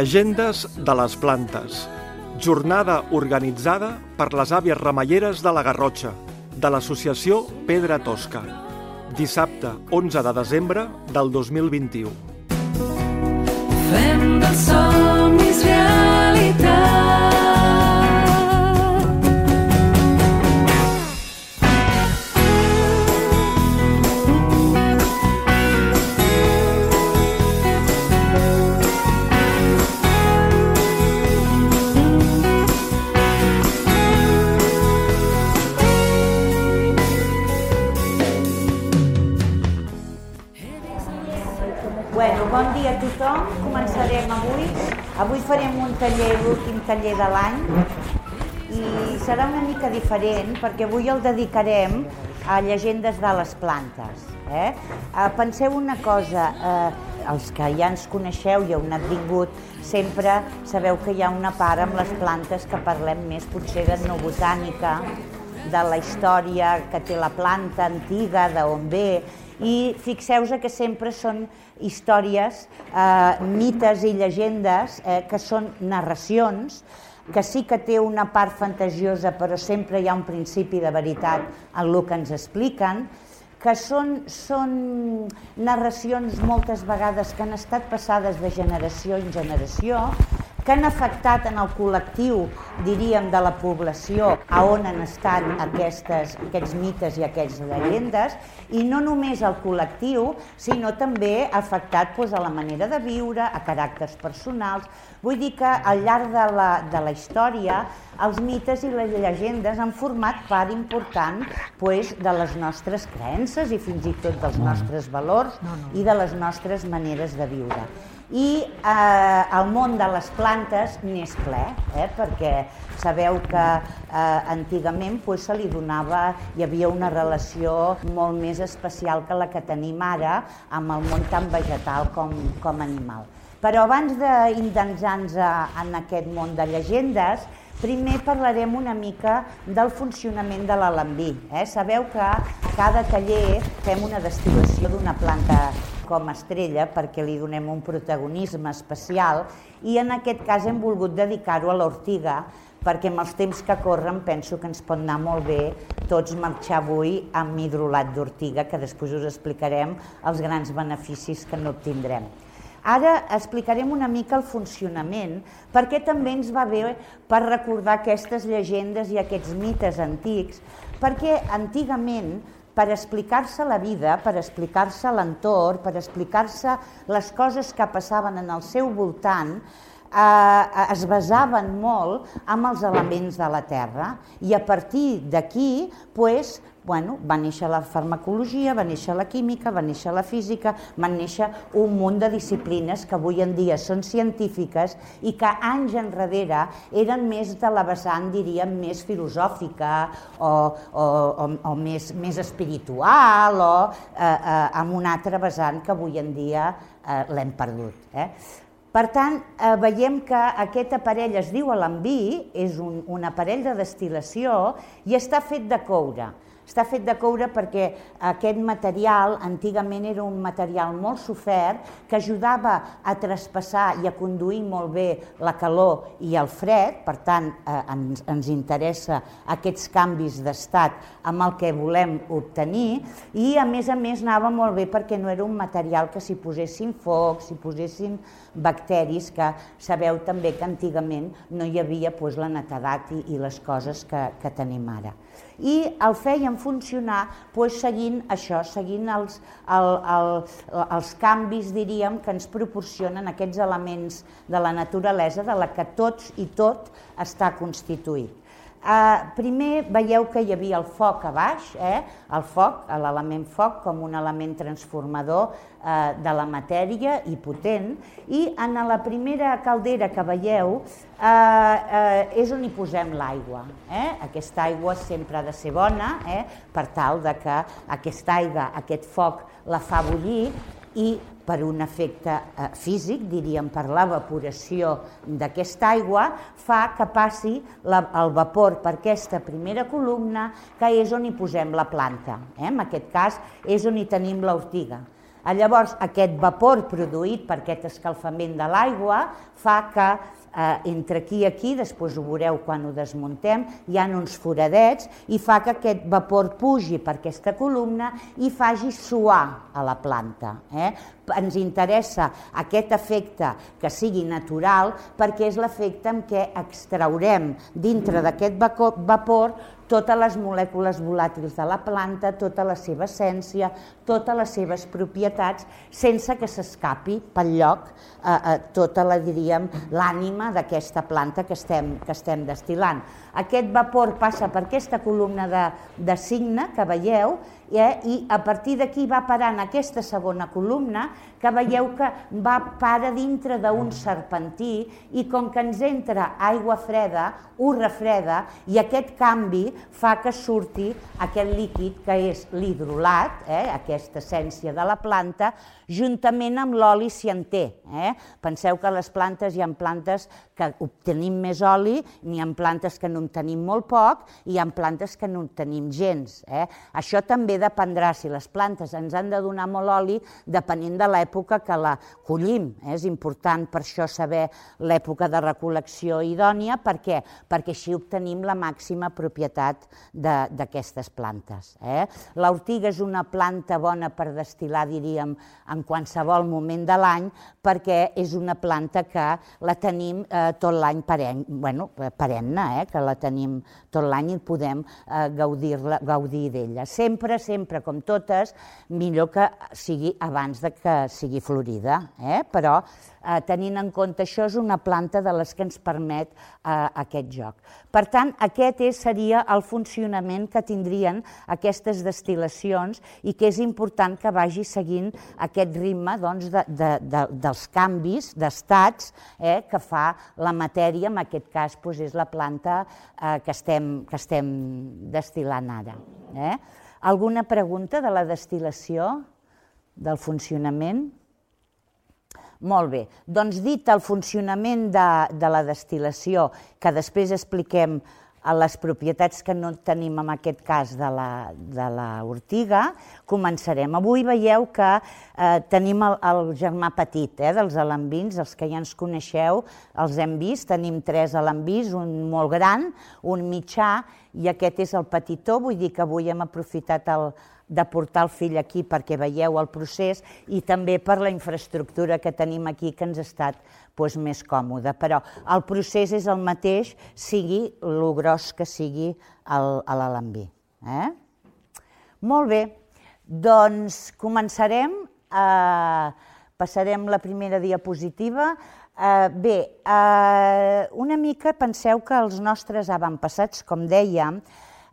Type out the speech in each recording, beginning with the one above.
Llegendes de les plantes. Jornada organitzada per les àvies remeieres de la Garrotxa, de l'associació Pedra Tosca. Dissabte 11 de desembre del 2021. Fem dels somnis realitat Començarem avui. Avui farem un taller, l'últim taller de l'any, i serà una mica diferent perquè avui el dedicarem a llegendes de les plantes. Eh? Eh, penseu una cosa, eh, els que ja ens coneixeu i heu anat vingut, sempre sabeu que hi ha una part amb les plantes que parlem més potser d'etnobotànica, de la història que té la planta antiga, d'on ve, i fixeu-vos que sempre són històries, eh, mites i llegendes eh, que són narracions, que sí que té una part fantasiosa però sempre hi ha un principi de veritat en el que ens expliquen, que són, són narracions moltes vegades que han estat passades de generació en generació, que han afectat en el col·lectiu, diríem, de la població, a on han estat aquestes, aquests mites i aquestes llegendes, i no només al col·lectiu, sinó també ha afectat doncs, a la manera de viure, a caràcters personals. Vull dir que al llarg de la, de la història els mites i les llegendes han format part important pues, de les nostres creences i fins i tot dels nostres valors i de les nostres maneres de viure. I eh, el món de les plantes n'és ple, eh, perquè sabeu que eh, antigament pues, se li donava, hi havia una relació molt més especial que la que tenim ara amb el món tan vegetal com, com animal. Però abans d'intentar-nos en aquest món de llegendes, Primer parlarem una mica del funcionament de l'alambí. Eh? Sabeu que cada taller fem una destil·lació d'una planta com a estrella perquè li donem un protagonisme especial i en aquest cas hem volgut dedicar-ho a l'ortiga perquè amb els temps que corren penso que ens pot anar molt bé tots marxar avui amb hidrolat d'ortiga, que després us explicarem els grans beneficis que n'obtindrem. Ara explicarem una mica el funcionament, perquè també ens va bé per recordar aquestes llegendes i aquests mites antics, perquè antigament per explicar-se la vida, per explicar-se l'entorn, per explicar-se les coses que passaven en el seu voltant, eh, es basaven molt amb els elements de la Terra i a partir d'aquí pues, bueno, va néixer la farmacologia, va néixer la química, va néixer la física, van néixer un munt de disciplines que avui en dia són científiques i que anys enrere eren més de la vessant, diríem, més filosòfica o, o, o, o més, més espiritual o eh, eh, amb una altra vessant que avui en dia eh, l'hem perdut. Eh? Per tant, eh, veiem que aquest aparell es diu alambí, és un, un aparell de destil·lació i està fet de coure. Està fet de coure perquè aquest material antigament era un material molt sofert que ajudava a traspassar i a conduir molt bé la calor i el fred, per tant eh, ens, ens interessa aquests canvis d'estat amb el que volem obtenir. I a més a més anava molt bé perquè no era un material que s'hi posessin focs, s'hi posessin bacteris, que sabeu també que antigament no hi havia pues, la netedat i, i les coses que, que tenim ara i el feien funcionar pues, seguint això, seguint els, el, el, els canvis, diríem, que ens proporcionen aquests elements de la naturalesa de la que tots i tot està constituït. Uh, primer veieu que hi havia el foc a baix, eh? el foc, l'element foc com un element transformador uh, de la matèria i potent, i en la primera caldera que veieu uh, uh, és on hi posem l'aigua. Eh? Aquesta aigua sempre ha de ser bona, eh? per tal de que aquesta aigua, aquest foc la fa bullir i per un efecte eh, físic, diríem per l'evaporació d'aquesta aigua, fa que passi la, el vapor per aquesta primera columna, que és on hi posem la planta. Eh? En aquest cas és on hi tenim l'ortiga. Llavors, aquest vapor produït per aquest escalfament de l'aigua fa que eh, entre aquí i aquí, després ho veureu quan ho desmuntem, hi ha uns foradets i fa que aquest vapor pugi per aquesta columna i faci suar a la planta. Eh? Ens interessa aquest efecte que sigui natural perquè és l'efecte en què extraurem dintre d'aquest vapor totes les molècules volàtils de la planta, tota la seva essència, totes les seves propietats, sense que s'escapi pel lloc eh, eh, tota la, diríem, l'ànima d'aquesta planta que estem, que estem destil·lant. Aquest vapor passa per aquesta columna de, de signe que veieu eh, i a partir d'aquí va parar en aquesta segona columna que veieu que va para dintre d'un serpentí i com que ens entra aigua freda, urra freda, i aquest canvi fa que surti aquest líquid que és l'hidrolat, eh, aquesta essència de la planta, juntament amb l'oli si en té. Eh? Penseu que les plantes hi ha plantes que obtenim més oli, n'hi ha plantes que no en tenim molt poc i hi ha plantes que no en tenim gens. Eh? Això també dependrà si les plantes ens han de donar molt oli depenent de l'època que la collim. Eh? És important per això saber l'època de recol·lecció idònia, per què? Perquè així obtenim la màxima propietat d'aquestes plantes. Eh? L'ortiga és una planta bona per destil·lar, diríem, en qualsevol moment de l'any, perquè és una planta que la tenim eh, tot l'any peren, bueno, perenne, eh? que la tenim tot l'any i podem eh, gaudir d'ella. Sempre, sempre, com totes, millor que sigui abans de que sigui florida, eh? però eh, tenint en compte això és una planta de les que ens permet eh, aquest joc. Per tant, aquest és, seria el funcionament que tindrien aquestes destil·lacions i que és important que vagi seguint aquest ritme doncs, de, de, de, dels canvis d'estats eh, que fa la matèria, en aquest cas doncs, és la planta eh, que, estem, que estem destil·lant ara. Eh? Alguna pregunta de la destil·lació, del funcionament? Molt bé, doncs dit el funcionament de, de la destil·lació, que després expliquem a les propietats que no tenim en aquest cas de la, de la ortiga, començarem. Avui veieu que eh, tenim el, el germà petit eh, dels alambins, els que ja ens coneixeu, els hem vist, tenim tres alambins, un molt gran, un mitjà i aquest és el petitó, vull dir que avui hem aprofitat el, de portar el fill aquí perquè veieu el procés i també per la infraestructura que tenim aquí que ens ha estat doncs, més còmode. Però el procés és el mateix, sigui el gros que sigui l'alambí. Eh? Molt bé, doncs començarem. Eh, passarem la primera diapositiva. Eh, bé, eh, una mica penseu que els nostres avantpassats, com dèiem,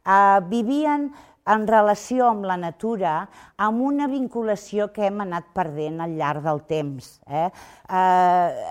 eh, vivien en relació amb la natura, amb una vinculació que hem anat perdent al llarg del temps. Eh? Eh,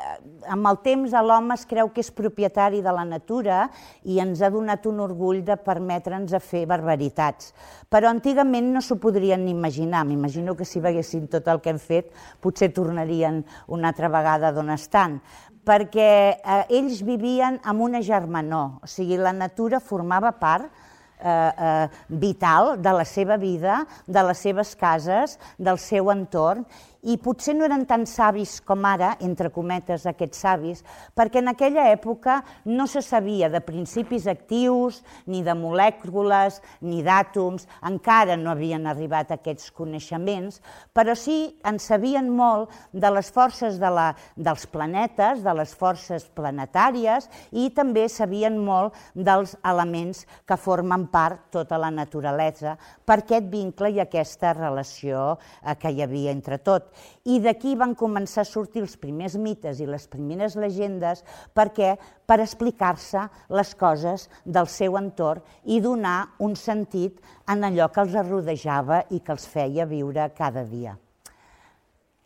amb el temps l'home es creu que és propietari de la natura i ens ha donat un orgull de permetre'ns a fer barbaritats. Però antigament no s'ho podrien ni imaginar. M'imagino que si veguessin tot el que hem fet potser tornarien una altra vegada d'on estan perquè eh, ells vivien amb una germanor, o sigui, la natura formava part eh, eh, vital de la seva vida, de les seves cases, del seu entorn, i potser no eren tan savis com ara, entre cometes, aquests savis, perquè en aquella època no se sabia de principis actius, ni de molècules, ni d'àtoms, encara no havien arribat aquests coneixements, però sí en sabien molt de les forces de la, dels planetes, de les forces planetàries, i també sabien molt dels elements que formen part tota la naturalesa, per aquest vincle i aquesta relació eh, que hi havia entre tot. I d'aquí van començar a sortir els primers mites i les primeres llegendes perquè per explicar-se les coses del seu entorn i donar un sentit en allò que els arrodejava i que els feia viure cada dia.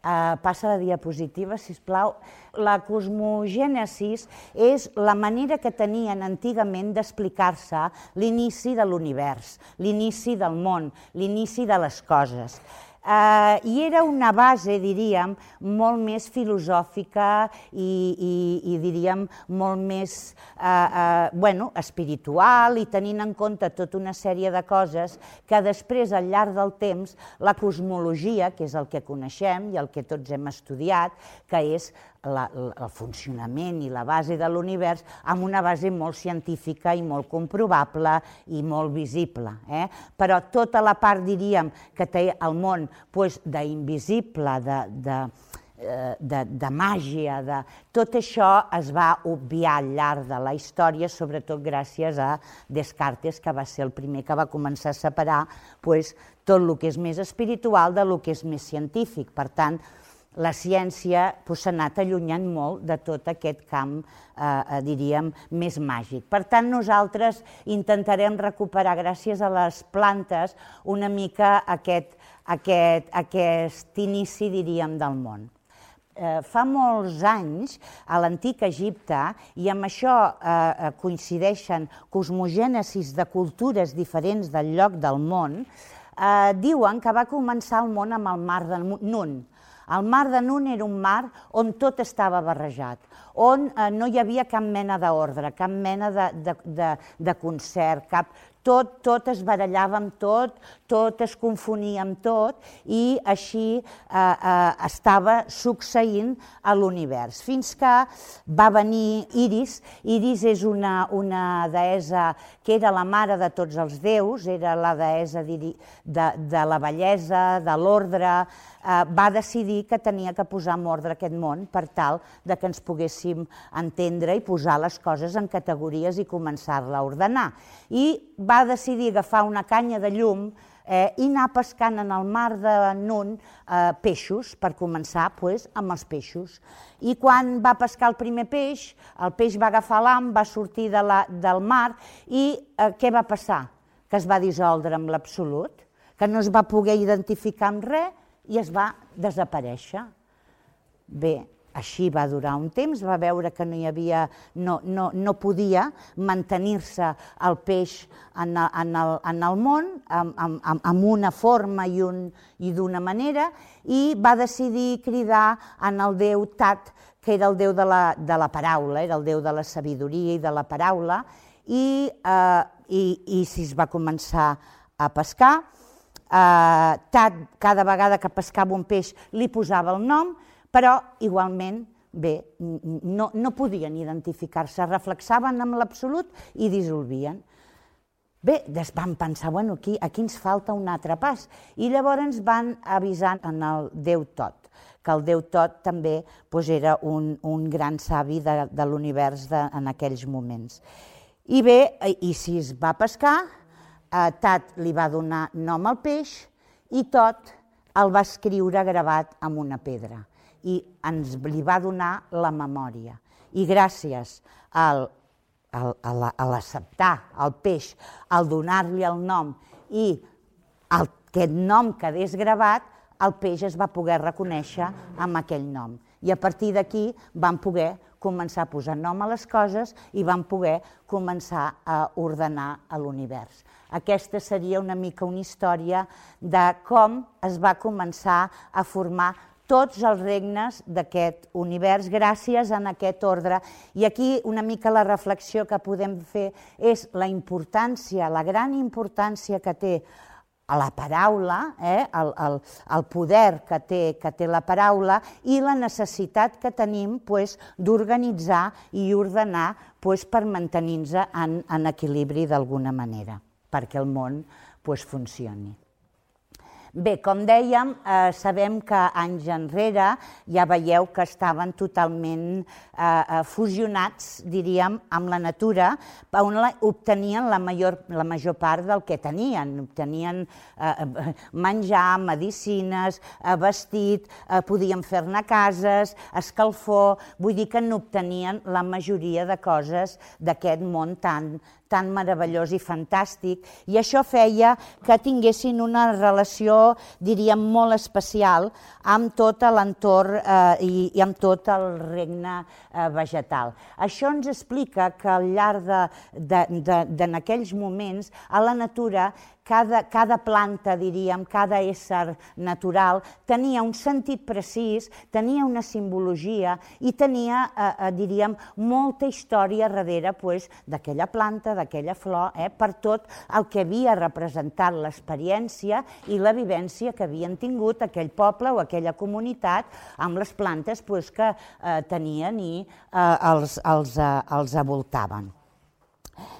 Uh, passa la diapositiva, si plau. La cosmogènesis és la manera que tenien antigament d'explicar-se l'inici de l'univers, l'inici del món, l'inici de les coses. Uh, I era una base, diríem, molt més filosòfica i, i, i diríem, molt més uh, uh, bueno, espiritual i tenint en compte tota una sèrie de coses que després, al llarg del temps, la cosmologia, que és el que coneixem i el que tots hem estudiat, que és la, el funcionament i la base de l'univers amb una base molt científica i molt comprovable i molt visible. Eh? Però tota la part, diríem, que té el món pues, d'invisible, de, de, eh, de, de màgia, de... tot això es va obviar al llarg de la història, sobretot gràcies a Descartes, que va ser el primer que va començar a separar pues, tot el que és més espiritual de lo que és més científic. Per tant, la ciència s'ha anat allunyant molt de tot aquest camp, eh, eh, diríem, més màgic. Per tant, nosaltres intentarem recuperar, gràcies a les plantes, una mica aquest, aquest, aquest inici, diríem, del món. Eh, fa molts anys, a l'antic Egipte, i amb això eh, eh coincideixen cosmogènesis de cultures diferents del lloc del món, eh, diuen que va començar el món amb el mar de Nun, el mar de Nun era un mar on tot estava barrejat, on eh, no hi havia cap mena d'ordre, cap mena de, de, de, de concert, cap... tot, tot es barallava amb tot, tot es confonia amb tot i així eh, eh, estava succeint a l'univers. Fins que va venir Iris. Iris és una, una deessa que era la mare de tots els déus, era la deessa de, de la bellesa, de l'ordre, eh, va decidir que tenia que posar en ordre aquest món per tal de que ens poguéssim entendre i posar les coses en categories i començar-la a ordenar. I va decidir agafar una canya de llum eh, i anar pescant en el mar de Nun eh, peixos, per començar pues, amb els peixos. I quan va pescar el primer peix, el peix va agafar l'am, va sortir de la, del mar i eh, què va passar? Que es va dissoldre amb l'absolut, que no es va poder identificar amb res i es va desaparèixer. Bé, així va durar un temps, va veure que no hi havia, no, no, no podia mantenir-se el peix en, en, el, en el món amb, amb, amb una forma i, un, i d'una manera i va decidir cridar en el déu Tat, que era el déu de la, de la paraula, era el déu de la sabidoria i de la paraula, i, eh, i, i si es va començar a pescar, eh, Tat, cada vegada que pescava un peix, li posava el nom, però igualment, bé, no, no podien identificar-se, reflexaven amb l'absolut i dissolvien. Bé, des van pensar, bueno, aquí, aquí ens falta un altre pas. I llavors van avisar en el Déu Tot, que el Déu Tot també doncs, era un, un gran savi de, de l'univers en aquells moments. I bé, i si es va pescar, eh, Tat li va donar nom al peix i tot el va escriure gravat amb una pedra i ens li va donar la memòria. I gràcies al, al, a l'acceptar el peix, al donar-li el nom i el, aquest nom quedés gravat, el peix es va poder reconèixer amb aquell nom. I a partir d'aquí van poder començar a posar nom a les coses i van poder començar a ordenar a l'univers. Aquesta seria una mica una història de com es va començar a formar tots els regnes d'aquest univers gràcies a aquest ordre. I aquí una mica la reflexió que podem fer és la importància, la gran importància que té a la paraula, eh, el, el, el poder que té, que té la paraula i la necessitat que tenim pues, d'organitzar i ordenar pues, per mantenir-nos en, en equilibri d'alguna manera, perquè el món pues, funcioni. Bé, com dèiem, eh, sabem que anys enrere ja veieu que estaven totalment eh, eh fusionats, diríem, amb la natura, on la, obtenien la major, la major part del que tenien. Obtenien eh, eh menjar, medicines, eh, vestit, eh, podien fer-ne cases, escalfor, vull dir que n'obtenien la majoria de coses d'aquest món tan, tan meravellós i fantàstic, i això feia que tinguessin una relació, diríem, molt especial amb tot l'entorn eh, i, i amb tot el regne eh, vegetal. Això ens explica que al llarg de, de, de, de, en aquells moments a la natura cada, cada planta, diríem, cada ésser natural, tenia un sentit precís, tenia una simbologia i tenia, eh, eh, diríem, molta història darrere pues, d'aquella planta, d'aquella flor, eh, per tot el que havia representat l'experiència i la vivència que havien tingut aquell poble o aquella comunitat amb les plantes pues, que eh, tenien i eh, els, els, eh, els avoltaven.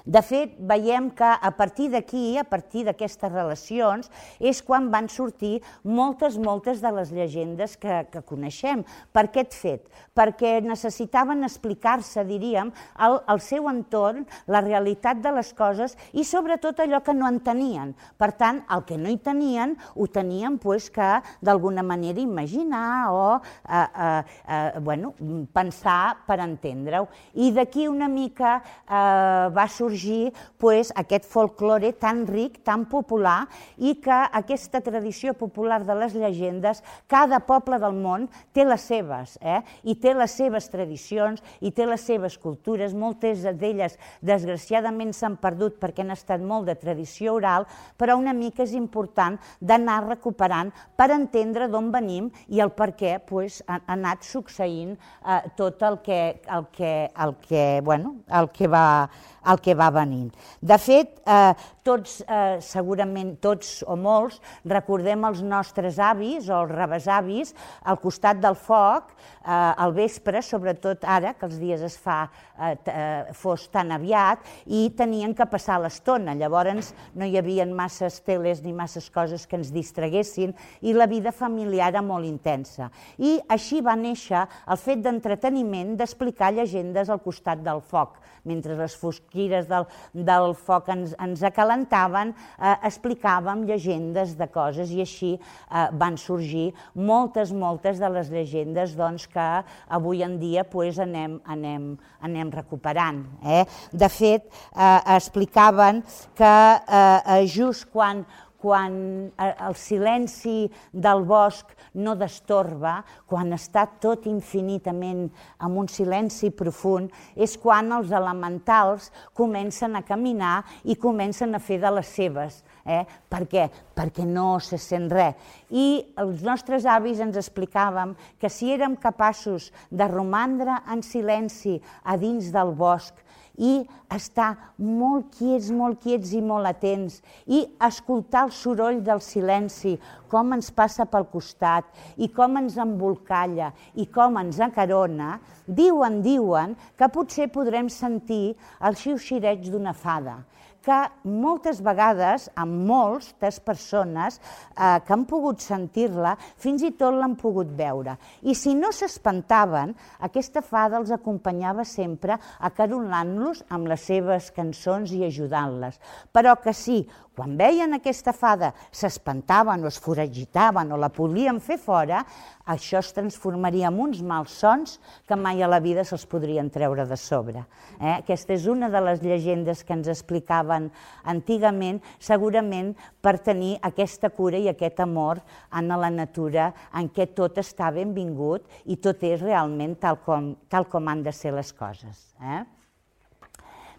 De fet, veiem que a partir d'aquí, a partir d'aquestes relacions, és quan van sortir moltes, moltes de les llegendes que, que coneixem. Per aquest fet? Perquè necessitaven explicar-se, diríem, el, el seu entorn, la realitat de les coses i sobretot allò que no en tenien. Per tant, el que no hi tenien, ho tenien pues, que d'alguna manera imaginar o eh, eh, eh, bueno, pensar per entendre-ho. I d'aquí una mica eh, va sorgir pues, aquest folklore tan ric, tan popular, i que aquesta tradició popular de les llegendes, cada poble del món té les seves, eh? i té les seves tradicions, i té les seves cultures, moltes d'elles desgraciadament s'han perdut perquè han estat molt de tradició oral, però una mica és important d'anar recuperant per entendre d'on venim i el per què pues, ha, anat succeint eh, tot el que, el que, el que, bueno, el que va, el que va venint. De fet, eh, tots, eh, segurament tots o molts, recordem els nostres avis o els rebesavis al costat del foc, eh, al vespre, sobretot ara, que els dies es fa eh, eh, fos tan aviat, i tenien que passar l'estona. Llavors no hi havia masses teles ni masses coses que ens distraguessin i la vida familiar era molt intensa. I així va néixer el fet d'entreteniment d'explicar llegendes al costat del foc. Mentre les fosquires del, del foc ens, ens acalentaven, eh, explicàvem llegendes de coses i així eh, van sorgir moltes, moltes de les llegendes doncs, que avui en dia pues, anem, anem, anem recuperant. Eh? De fet, eh, explicaven que eh, just quan, quan eh, el silenci del bosc no destorba, quan està tot infinitament amb un silenci profund, és quan els elementals comencen a caminar i comencen a fer de les seves. Eh? Per què? Perquè no se sent res. I els nostres avis ens explicàvem que si érem capaços de romandre en silenci a dins del bosc, i estar molt quiets, molt quiets i molt atents i escoltar el soroll del silenci, com ens passa pel costat i com ens embolcalla i com ens acarona, diuen, diuen que potser podrem sentir el xiu-xireig d'una fada que moltes vegades, amb moltes persones eh, que han pogut sentir-la, fins i tot l'han pogut veure. I si no s'espantaven, aquesta fada els acompanyava sempre acarolant-los amb les seves cançons i ajudant-les. Però que sí, quan veien aquesta fada s'espantaven o es foragitaven o la podien fer fora, això es transformaria en uns malsons que mai a la vida se'ls podrien treure de sobre. Eh? Aquesta és una de les llegendes que ens explicaven antigament, segurament per tenir aquesta cura i aquest amor en la natura en què tot està benvingut i tot és realment tal com, tal com han de ser les coses. Eh?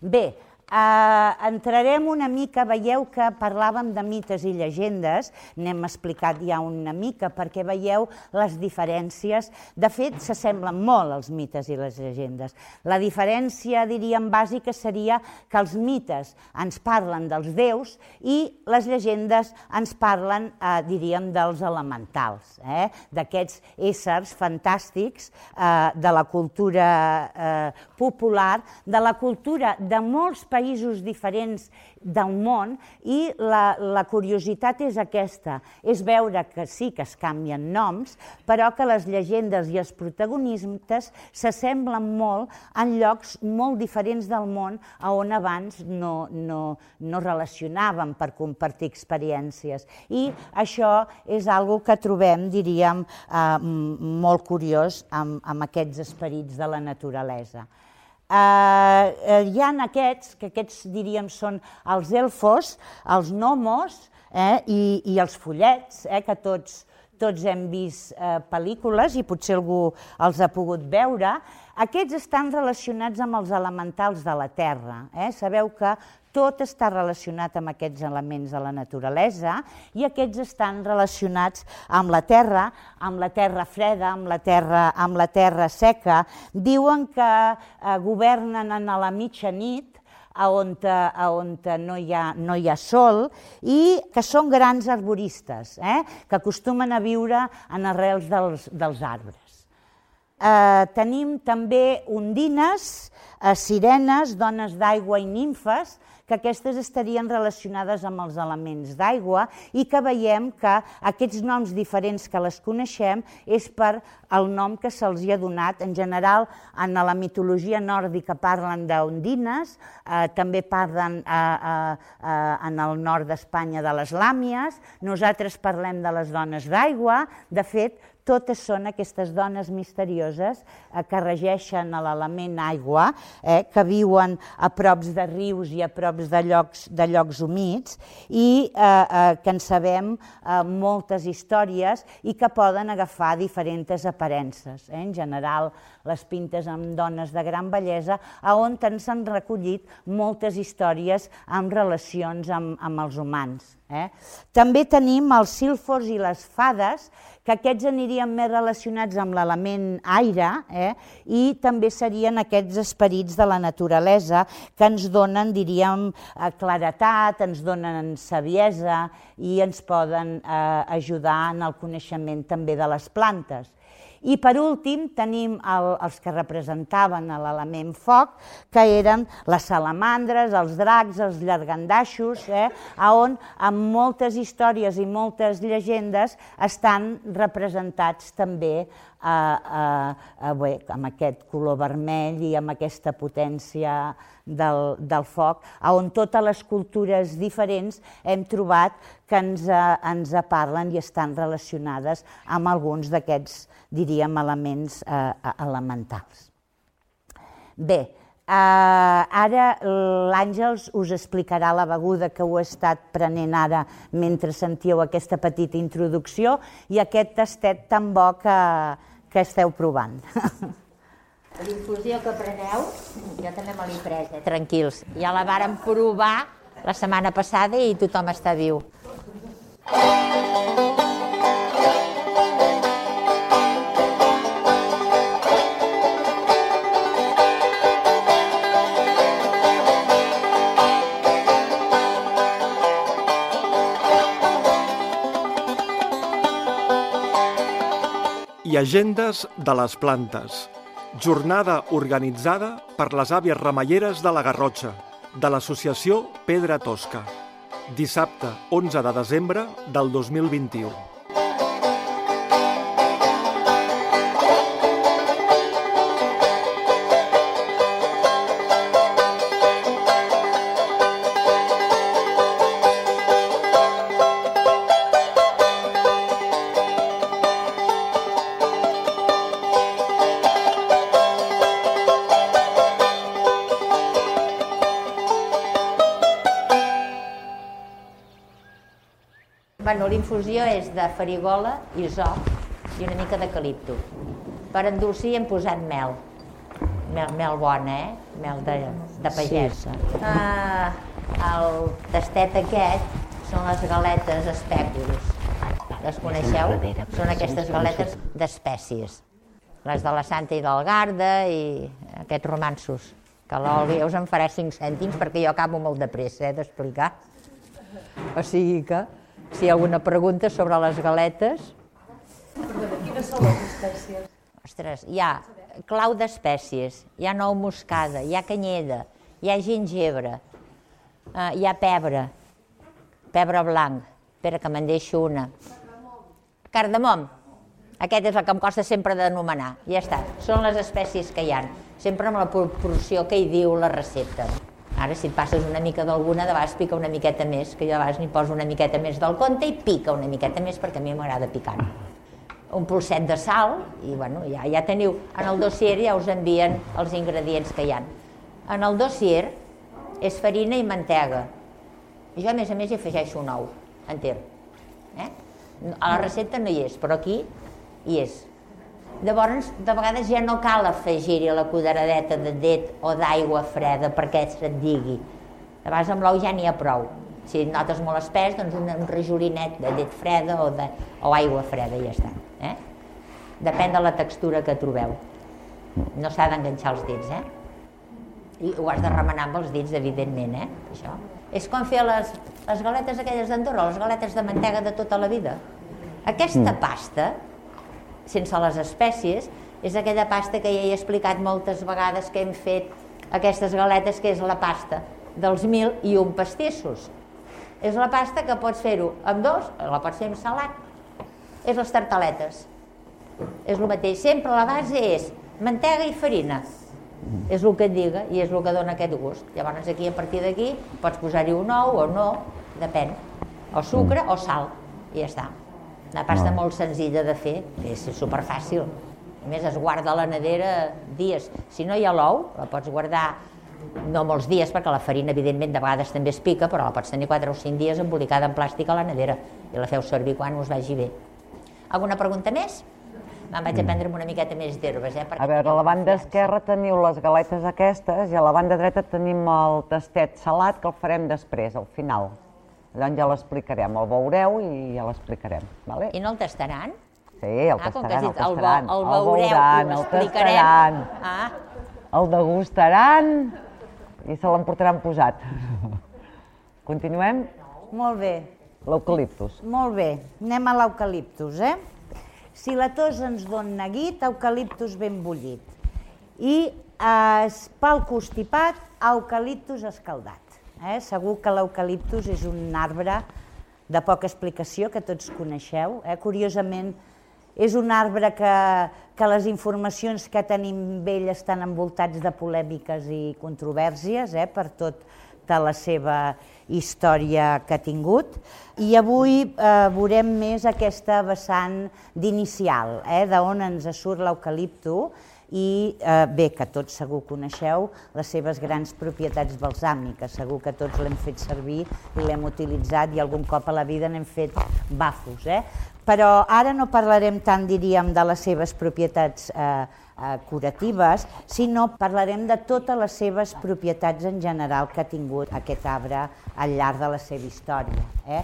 Bé, Uh, entrarem una mica, veieu que parlàvem de mites i llegendes, n'hem explicat ja una mica perquè veieu les diferències. De fet, s'assemblen molt els mites i les llegendes. La diferència, diríem, bàsica seria que els mites ens parlen dels déus i les llegendes ens parlen, uh, diríem, dels elementals, eh? d'aquests éssers fantàstics uh, de la cultura uh, popular, de la cultura de molts països països diferents del món i la, la curiositat és aquesta, és veure que sí que es canvien noms, però que les llegendes i els protagonistes s'assemblen molt en llocs molt diferents del món a on abans no, no, no relacionàvem per compartir experiències. I això és algo que trobem, diríem, eh, molt curiós amb, amb aquests esperits de la naturalesa. Eh, eh, hi ha aquests, que aquests diríem són els elfos, els gnomos eh, i, i els follets, eh, que tots, tots hem vist eh, pel·lícules i potser algú els ha pogut veure, aquests estan relacionats amb els elementals de la Terra. Eh? Sabeu que tot està relacionat amb aquests elements de la naturalesa i aquests estan relacionats amb la terra, amb la terra freda, amb la terra, amb la terra seca. Diuen que eh, governen en la mitjanit, a on, a on no, hi ha, no hi ha sol, i que són grans arboristes, eh? que acostumen a viure en arrels dels, dels arbres. Eh, tenim també ondines, eh, sirenes, dones d'aigua i nimfes, que aquestes estarien relacionades amb els elements d'aigua i que veiem que aquests noms diferents que les coneixem és per el nom que se'ls ha donat. En general, en la mitologia nòrdica parlen d'ondines, eh, també parlen eh, eh, eh, en el nord d'Espanya de les làmies, nosaltres parlem de les dones d'aigua, de fet, totes són aquestes dones misterioses eh, que regeixen a l'element aigua, eh, que viuen a props de rius i a props de llocs, de llocs humits i eh, eh, que en sabem eh, moltes històries i que poden agafar diferents aparences. Eh? En general, les pintes amb dones de gran bellesa, a on s'han recollit moltes històries amb relacions amb, amb els humans. Eh? També tenim els sílfors i les fades, que aquests anirien més relacionats amb l'element aire eh? i també serien aquests esperits de la naturalesa que ens donen, diríem, eh, claretat, ens donen saviesa i ens poden eh, ajudar en el coneixement també de les plantes. I per últim tenim el, els que representaven l'element foc, que eren les salamandres, els dracs, els llargandaixos, eh, on amb moltes històries i moltes llegendes estan representats també eh, eh, eh, bé, amb aquest color vermell i amb aquesta potència del, del foc, on totes les cultures diferents hem trobat que ens, eh, ens parlen i estan relacionades amb alguns d'aquests, diríem, elements eh, elementals. Bé, eh, ara l'Àngels us explicarà la beguda que heu estat prenent ara mentre sentíeu aquesta petita introducció i aquest tastet tan bo que, que esteu provant. L'infusió que preneu, jo també me l'he pres, eh? tranquils. Ja la vàrem provar la setmana passada i tothom està viu. I agendes de les plantes. Jornada organitzada per les àvies remeieres de la Garrotxa, de l'associació Pedra Tosca. Dissabte 11 de desembre del 2021. Bueno, l'infusió és de farigola, isop i una mica d'ecalipto. Per endolcir hem posat mel. Mel, mel bona, eh? Mel de, de pagès. Sí. Uh, el tastet aquest són les galetes espèculos. Les coneixeu? Són aquestes galetes d'espècies. Les de la Santa i del Garda i aquests romansos. Que l'oli us en faré 5 cèntims perquè jo acabo molt de pressa eh, d'explicar. O sigui que si hi ha alguna pregunta sobre les galetes. Quines són les espècies? Ostres, hi ha clau d'espècies, hi ha nou moscada, hi ha canyella, hi ha gingebre, uh, hi ha pebre, pebre blanc. Espera, que me'n deixo una. Cardamom. Aquest és el que em costa sempre d'anomenar. Ja està. Són les espècies que hi han. Sempre amb la proporció que hi diu la recepta. Ara, si et passes una mica d'alguna, de vegades pica una miqueta més, que jo de vegades n'hi poso una miqueta més del compte i pica una miqueta més perquè a mi m'agrada picant. Un polset de sal i bueno, ja, ja teniu, en el dossier ja us envien els ingredients que hi han. En el dossier és farina i mantega. Jo, a més a més, hi afegeixo un ou enter. Eh? A la recepta no hi és, però aquí hi és. Llavors, de vegades ja no cal afegir-hi la cuderadeta de llet o d'aigua freda perquè se't digui. De vegades amb l'ou ja n'hi ha prou. Si notes molt espès, doncs un, un rajolinet de llet freda o, de, o aigua freda i ja està. Eh? Depèn de la textura que trobeu. No s'ha d'enganxar els dits, eh? I ho has de remenar amb els dits, evidentment, eh? Això. És com fer les, les galetes aquelles d'Andorra, les galetes de mantega de tota la vida. Aquesta pasta, sense les espècies, és aquella pasta que ja he explicat moltes vegades que hem fet aquestes galetes, que és la pasta dels mil i un pastissos. És la pasta que pots fer-ho amb dos, la pots fer amb salat. És les tartaletes. És el mateix. Sempre la base és mantega i farina. És el que et diga i és el que dona aquest gust. Llavors aquí, a partir d'aquí, pots posar-hi un ou o no, depèn. O sucre o sal, i ja està. Una pasta no. molt senzilla de fer, és superfàcil. A més, es guarda a la nevera dies. Si no hi ha l'ou, la pots guardar no molts dies, perquè la farina, evidentment, de vegades també es pica, però la pots tenir 4 o 5 dies embolicada en plàstic a la nevera i la feu servir quan us vagi bé. Alguna pregunta més? Me'n vaig a prendre una miqueta més d'herbes, eh? A veure, a la banda esquerra teniu les galetes aquestes i a la banda dreta tenim el tastet salat que el farem després, al final. Llavors ja l'explicarem, el veureu i ja l'explicarem. Vale? I no el tastaran? Sí, el ah, com que has tastaran, el el, tastaran. el veureu, veuran, i el l'explicarem. tastaran, Ah, el degustaran i se l'emportaran posat. Continuem? Molt bé, L'eucaliptus. molt bé. Anem a l'eucaliptus, eh? Si la tos ens dona neguit, eucaliptus ben bullit. I eh, pel constipat, eucaliptus escaldat. Eh? Segur que l'eucaliptus és un arbre de poca explicació que tots coneixeu. Eh? Curiosament, és un arbre que, que les informacions que tenim d'ell estan envoltats de polèmiques i controvèrsies eh? per tot de la seva història que ha tingut. I avui eh, veurem més aquesta vessant d'inicial, eh? d'on ens surt l'eucalipto i eh, bé, que tots segur coneixeu les seves grans propietats balsàmiques, segur que tots l'hem fet servir i l'hem utilitzat i algun cop a la vida n'hem fet bafos. Eh? Però ara no parlarem tant, diríem, de les seves propietats eh, eh, curatives, sinó parlarem de totes les seves propietats en general que ha tingut aquest arbre al llarg de la seva història. Eh?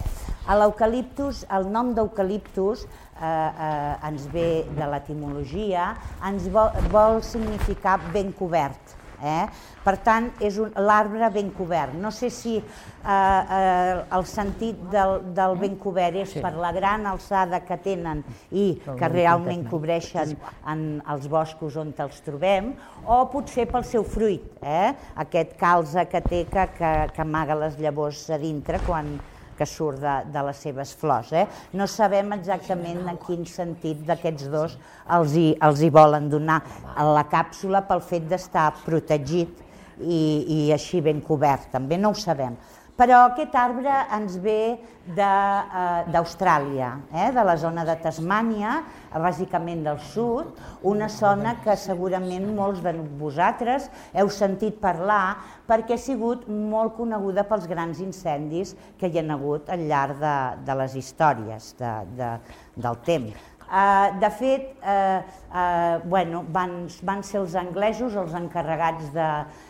L'eucaliptus, el nom d'eucaliptus eh, eh, ens ve de l'etimologia, ens vol, vol significar ben cobert. Eh? Per tant, és l'arbre ben cobert. No sé si eh, eh, el sentit del, del ben cobert és per la gran alçada que tenen i que realment cobreixen en els boscos on els trobem, o potser pel seu fruit, eh? aquest calze que té que, que, que amaga les llavors a dintre quan, que surt de, de les seves flors. Eh? No sabem exactament en quin sentit d'aquests dos els hi, els hi volen donar a la càpsula pel fet d'estar protegit i, i així ben cobert, també no ho sabem. Però aquest arbre ens ve eh, d'Austràlia, eh, de la zona de Tasmània, eh, bàsicament del sud, una zona que segurament molts de vosaltres heu sentit parlar perquè ha sigut molt coneguda pels grans incendis que hi ha hagut al llarg de, de les històries de, de, del temps. Uh, de fet, uh, uh, bueno, van, van ser els anglesos els encarregats de,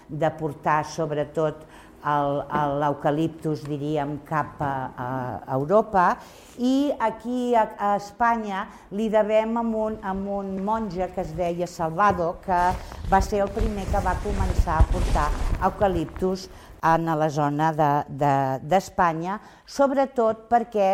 de portar sobretot l'eucaliptus, diríem, cap a, a Europa. I aquí a, a Espanya li devem amb un, amb un monge que es deia Salvador, que va ser el primer que va començar a portar eucaliptus en la zona d'Espanya, de, d'Espanya, sobretot perquè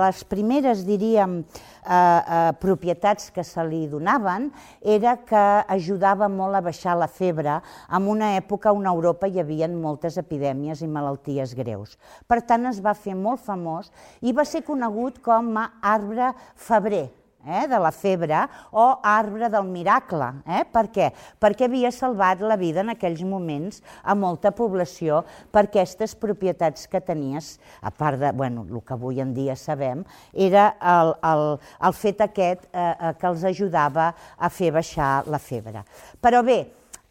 les primeres, diríem, eh, eh, propietats que se li donaven era que ajudava molt a baixar la febre en una època on a Europa hi havia moltes epidèmies i malalties greus. Per tant, es va fer molt famós i va ser conegut com a arbre febrer, eh, de la febre, o arbre del miracle. Eh? Per què? Perquè havia salvat la vida en aquells moments a molta població per aquestes propietats que tenies, a part de, bueno, el que avui en dia sabem, era el, el, el fet aquest eh, eh, que els ajudava a fer baixar la febre. Però bé,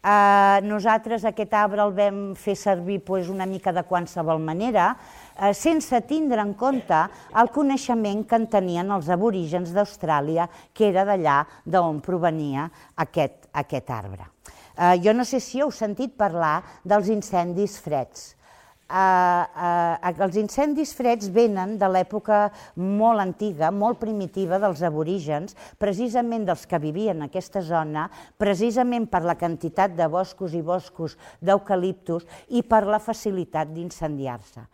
Eh, nosaltres aquest arbre el vam fer servir pues, una mica de qualsevol manera, eh, sense tindre en compte el coneixement que en tenien els aborígens d'Austràlia, que era d'allà d'on provenia aquest, aquest arbre. Eh, jo no sé si heu sentit parlar dels incendis freds. Uh, uh, els incendis freds venen de l'època molt antiga, molt primitiva dels aborígens, precisament dels que vivien en aquesta zona, precisament per la quantitat de boscos i boscos d'eucaliptus i per la facilitat d'incendiar-se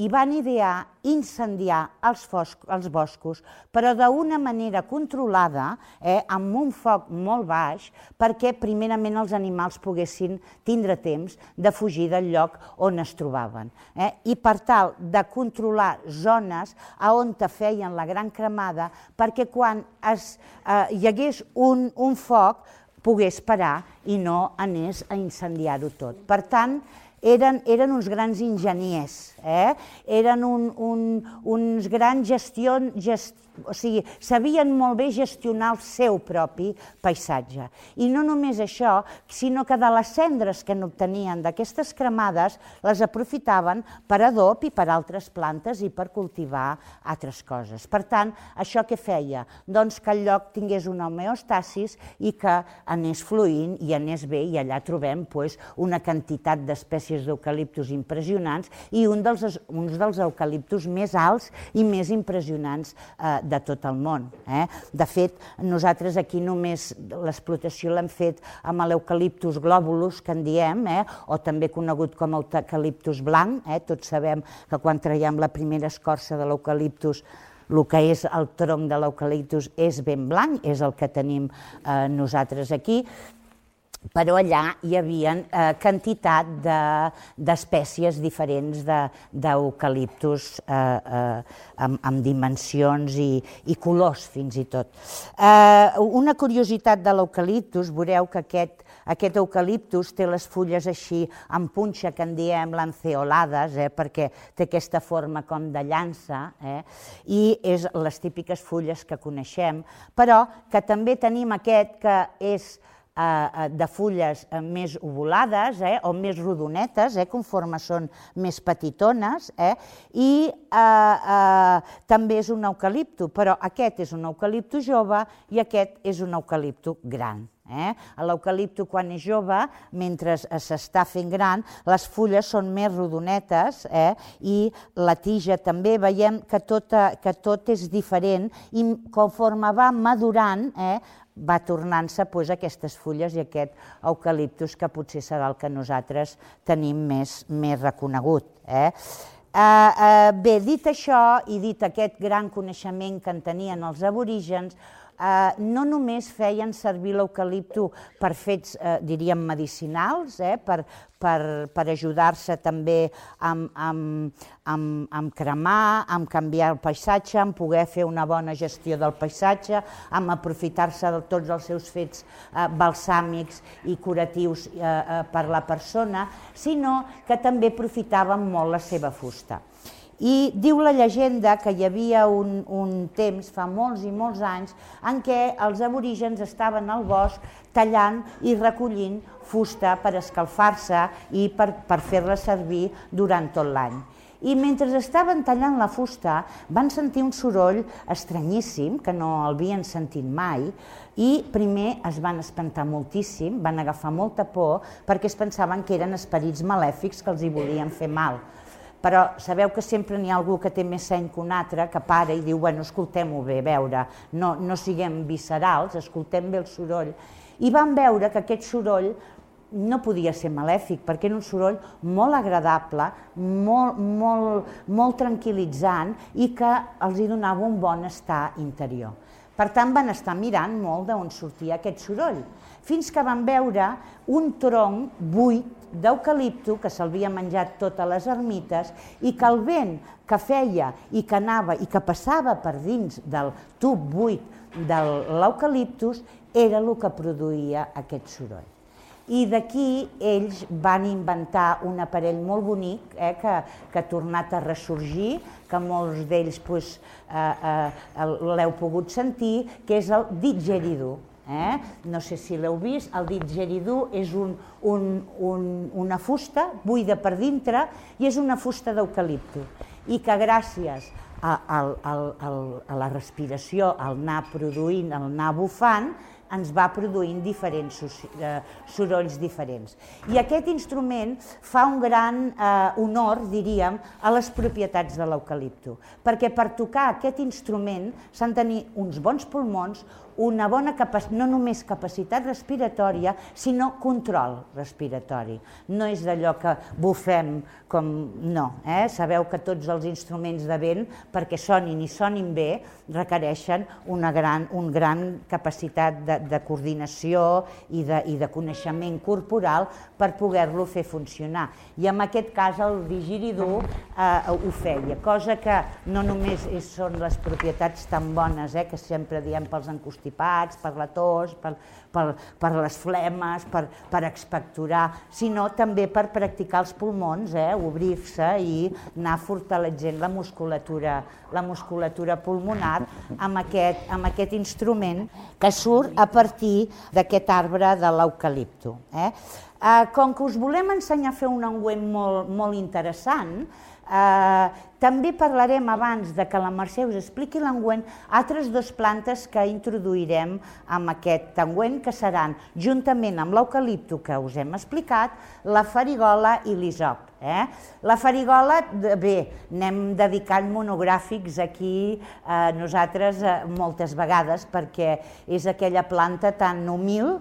i van idear incendiar els, fosc, els boscos, però d'una manera controlada, eh, amb un foc molt baix, perquè primerament els animals poguessin tindre temps de fugir del lloc on es trobaven. Eh? I per tal de controlar zones a on te feien la gran cremada, perquè quan es, eh, hi hagués un, un foc pogués parar i no anés a incendiar-ho tot. Per tant, eren, eren uns grans enginyers, eh? eren un, un, uns grans gestion, gest, o sigui, sabien molt bé gestionar el seu propi paisatge. I no només això, sinó que de les cendres que n'obtenien d'aquestes cremades les aprofitaven per adob i per altres plantes i per cultivar altres coses. Per tant, això què feia? Doncs que el lloc tingués una homeostasis i que anés fluint i anés bé i allà trobem pues, una quantitat d'espècies d'eucaliptus impressionants i un uns dels eucaliptus més alts i més impressionants eh, de tot el món. Eh? De fet, nosaltres aquí només l'explotació l'hem fet amb l'eucaliptus globulus, que en diem, eh? o també conegut com eucaliptus blanc. Eh? Tots sabem que quan traiem la primera escorça de l'eucaliptus el que és el tronc de l'eucaliptus és ben blanc, és el que tenim eh, nosaltres aquí, però allà hi havia eh, quantitat d'espècies de, diferents d'eucaliptus eh, eh, amb, amb dimensions i, i colors fins i tot. Eh, una curiositat de l'eucaliptus, veureu que aquest, aquest eucaliptus té les fulles així amb punxa que en diem lanceolades, eh, perquè té aquesta forma com de llança, eh, i és les típiques fulles que coneixem, però que també tenim aquest que és de fulles eh, més ovulades eh, o més rodonetes, eh, conforme són més petitones, eh, i eh, eh, també és un eucalipto, però aquest és un eucalipto jove i aquest és un eucalipto gran. Eh? L'eucalipto quan és jove, mentre s'està fent gran, les fulles són més rodonetes eh? i la tija també veiem que, tota, que tot és diferent i conforme va madurant eh, va tornant-se pues, aquestes fulles i aquest eucaliptus que potser serà el que nosaltres tenim més, més reconegut. Eh? Uh, uh, bé, dit això i dit aquest gran coneixement que en tenien els aborígens, eh, no només feien servir l'eucalipto per fets, eh, diríem, medicinals, eh, per, per, per ajudar-se també amb, amb, amb, amb cremar, amb canviar el paisatge, amb poder fer una bona gestió del paisatge, amb aprofitar-se de tots els seus fets eh, balsàmics i curatius eh, eh, per la persona, sinó que també aprofitaven molt la seva fusta. I diu la llegenda que hi havia un, un temps, fa molts i molts anys, en què els aborígens estaven al bosc tallant i recollint fusta per escalfar-se i per, per fer-la servir durant tot l'any. I mentre estaven tallant la fusta van sentir un soroll estranyíssim, que no el havien sentit mai, i primer es van espantar moltíssim, van agafar molta por, perquè es pensaven que eren esperits malèfics que els hi volien fer mal però sabeu que sempre n'hi ha algú que té més seny que un altre, que para i diu, bueno, escoltem-ho bé, veure, no, no siguem viscerals, escoltem bé el soroll. I van veure que aquest soroll no podia ser malèfic, perquè era un soroll molt agradable, molt, molt, molt tranquil·litzant i que els hi donava un bon estar interior. Per tant, van estar mirant molt d'on sortia aquest soroll, fins que van veure un tronc buit d'eucalipto que s'havia menjat totes les ermites i que el vent que feia i que anava i que passava per dins del tub buit de l'eucaliptus era el que produïa aquest soroll. I d'aquí ells van inventar un aparell molt bonic eh, que, que ha tornat a ressorgir, que molts d'ells pues, eh, eh, l'heu pogut sentir, que és el didgeridoo. Eh? No sé si l'heu vist, el didgeridoo és un, un, un, una fusta buida per dintre i és una fusta d'eucalipto i que gràcies a, a, a, a, a la respiració, al anar produint, al anar bufant, ens va produint diferents eh, sorolls diferents. I aquest instrument fa un gran eh, honor, diríem, a les propietats de l'eucalipto, perquè per tocar aquest instrument s'han de tenir uns bons pulmons, una bona capacitat, no només capacitat respiratòria, sinó control respiratori. No és d'allò que bufem com... No, eh? sabeu que tots els instruments de vent, perquè sonin i sonin bé, requereixen una gran, un gran capacitat de, de coordinació i de, i de coneixement corporal per poder-lo fer funcionar. I en aquest cas el digiridor eh, ho feia, cosa que no només és, són les propietats tan bones eh, que sempre diem pels encostiments, constipats, per la tos, per, per, per les flemes, per, per expectorar, sinó també per practicar els pulmons, eh? obrir-se i anar fortalegent la musculatura, la musculatura pulmonar amb aquest, amb aquest instrument que surt a partir d'aquest arbre de l'eucalipto. Eh? Eh, com que us volem ensenyar a fer un ungüent molt, molt interessant, eh, també parlarem abans de que la Mercè us expliqui l'engüent altres dues plantes que introduirem amb aquest engüent, que seran, juntament amb l'eucalipto que us hem explicat, la farigola i l'isop. Eh? La farigola, bé, n'hem dedicat monogràfics aquí eh, nosaltres eh, moltes vegades perquè és aquella planta tan humil,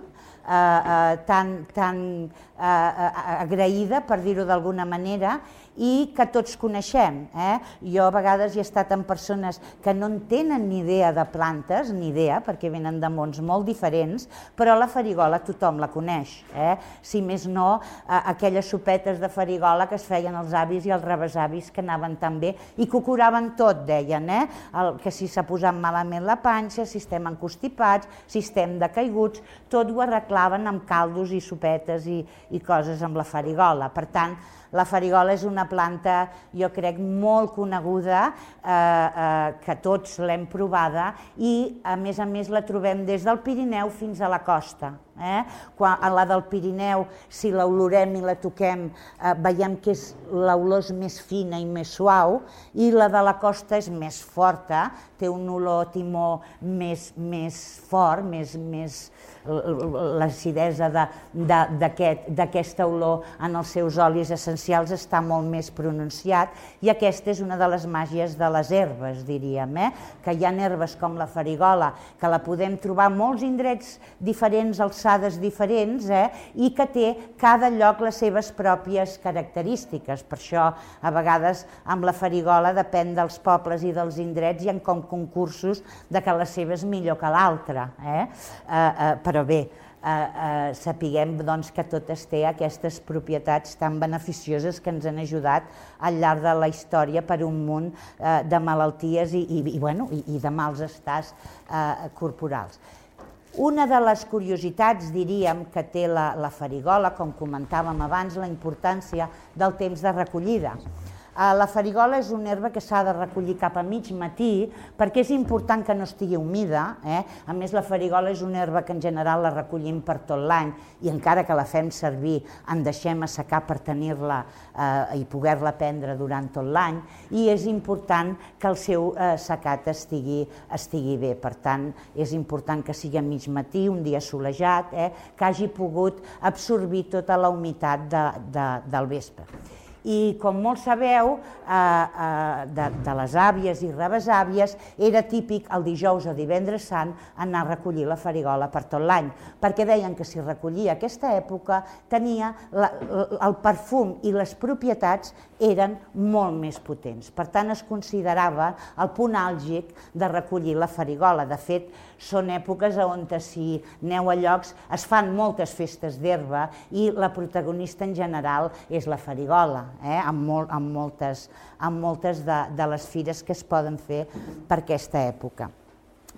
eh, eh, tan, tan eh, eh, agraïda, per dir-ho d'alguna manera, i que tots coneixem. Eh? Jo a vegades he estat amb persones que no en tenen ni idea de plantes, ni idea, perquè venen de mons molt diferents, però la farigola tothom la coneix. Eh? Si més no, aquelles sopetes de farigola que es feien els avis i els rebesavis que anaven tan bé i que ho curaven tot, deien, eh? El, que si s'ha posat malament la panxa, si estem encostipats, si estem decaiguts, tot ho arreglaven amb caldos i sopetes i, i coses amb la farigola. Per tant, la farigola és una planta, jo crec, molt coneguda, eh, eh, que tots l'hem provada i, a més a més, la trobem des del Pirineu fins a la costa. Eh? Quan, a la del Pirineu, si l'olorem i la toquem, eh, veiem que és l'olor és més fina i més suau, i la de la costa és més forta, té un olor timó més, més fort, més, més, l'acidesa d'aquesta aquest, olor en els seus olis essencials està molt més pronunciat i aquesta és una de les màgies de les herbes, diríem, eh? que hi ha herbes com la farigola, que la podem trobar a molts indrets diferents, alçades diferents, eh? i que té cada lloc les seves pròpies característiques. Per això, a vegades, amb la farigola depèn dels pobles i dels indrets, hi ha com concursos de que la seva és millor que l'altra. Eh? Eh, eh, però bé, eh, eh, sapiguem doncs, que totes té aquestes propietats tan beneficioses que ens han ajudat al llarg de la història per un munt eh, de malalties i, i, i, bueno, i, i de mals estats eh, corporals. Una de les curiositats, diríem, que té la, la farigola, com comentàvem abans, la importància del temps de recollida. Eh, la farigola és una herba que s'ha de recollir cap a mig matí perquè és important que no estigui humida. Eh? A més, la farigola és una herba que en general la recollim per tot l'any i encara que la fem servir en deixem assecar per tenir-la eh, i poder-la prendre durant tot l'any i és important que el seu eh, secat estigui, estigui bé. Per tant, és important que sigui a mig matí, un dia solejat, eh? que hagi pogut absorbir tota la humitat de, de, del vespre i com molts sabeu, eh, eh, de, de les àvies i rebesàvies, era típic el dijous o divendres sant anar a recollir la farigola per tot l'any, perquè deien que si recollia aquesta època tenia la, el perfum i les propietats eren molt més potents. Per tant, es considerava el punt àlgic de recollir la farigola. De fet, són èpoques on si aneu a llocs es fan moltes festes d'herba i la protagonista en general és la farigola, eh? amb, molt, amb moltes, amb moltes de, de les fires que es poden fer per aquesta època.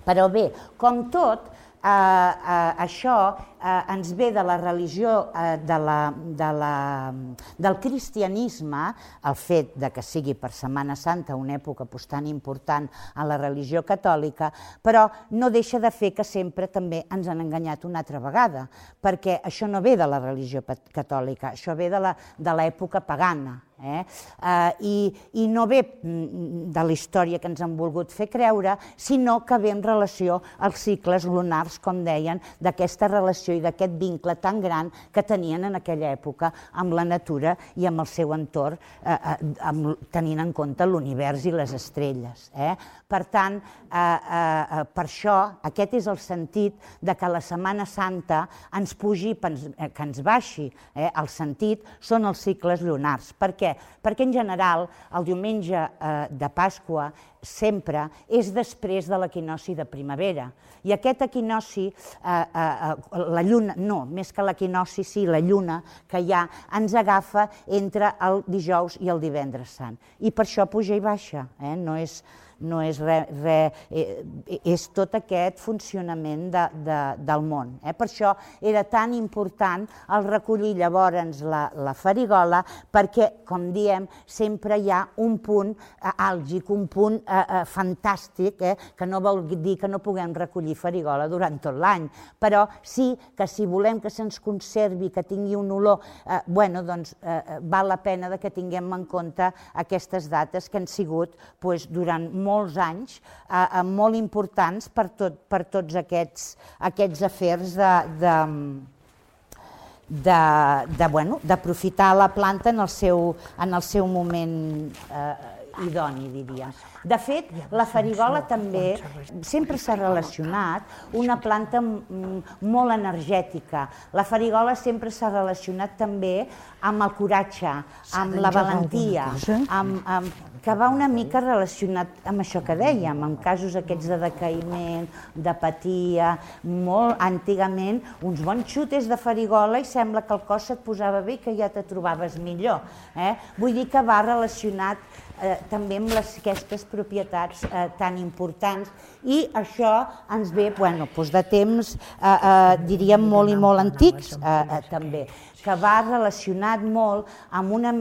Però bé, com tot, eh, eh, això eh, ens ve de la religió, eh, de la, de la, del cristianisme, el fet de que sigui per Setmana Santa una època pues, tan important a la religió catòlica, però no deixa de fer que sempre també ens han enganyat una altra vegada, perquè això no ve de la religió catòlica, això ve de l'època pagana, Eh? Eh, i, i no ve mm, de la història que ens han volgut fer creure, sinó que ve en relació als cicles lunars, com deien, d'aquesta relació i d'aquest vincle tan gran que tenien en aquella època amb la natura i amb el seu entorn, eh, eh, amb, tenint en compte l'univers i les estrelles. Eh? Per tant, eh, eh, per això, aquest és el sentit de que la Setmana Santa ens pugi, eh, que ens baixi. Eh? El sentit són els cicles lunars. Per què? Perquè en general el diumenge eh, de Pasqua sempre és després de l'equinoci de primavera. I aquest equinoci, eh, eh, eh, la lluna, no, més que l'equinoci, sí, la lluna que hi ha, ens agafa entre el dijous i el divendres sant. I per això puja i baixa, eh? no és, no és re, re, eh, és tot aquest funcionament de, de, del món. Eh? Per això era tan important el recollir llavors la, la farigola, perquè, com diem, sempre hi ha un punt eh, àlgic, un punt eh, eh, fantàstic, eh, que no vol dir que no puguem recollir farigola durant tot l'any, però sí que si volem que se'ns conservi, que tingui un olor, eh, bueno, doncs eh, eh val la pena de que tinguem en compte aquestes dates que han sigut pues, durant molts anys eh, eh, molt importants per, tot, per tots aquests, aquests afers de, de, de, de, bueno, d'aprofitar la planta en el seu, en el seu moment eh, idoni, diria. De fet, la farigola també sempre s'ha relacionat una planta molt energètica. La farigola sempre s'ha relacionat també amb el coratge, amb la valentia, amb, amb, que va una mica relacionat amb això que dèiem, amb casos aquests de decaïment, d'apatia, molt antigament, uns bons xutes de farigola i sembla que el cos et posava bé i que ja te trobaves millor. Eh? Vull dir que va relacionat eh, també amb les, aquestes propietats eh, tan importants i això ens ve bueno, doncs de temps, eh, eh, diríem, molt i molt antics eh, eh, també que va relacionat molt amb una,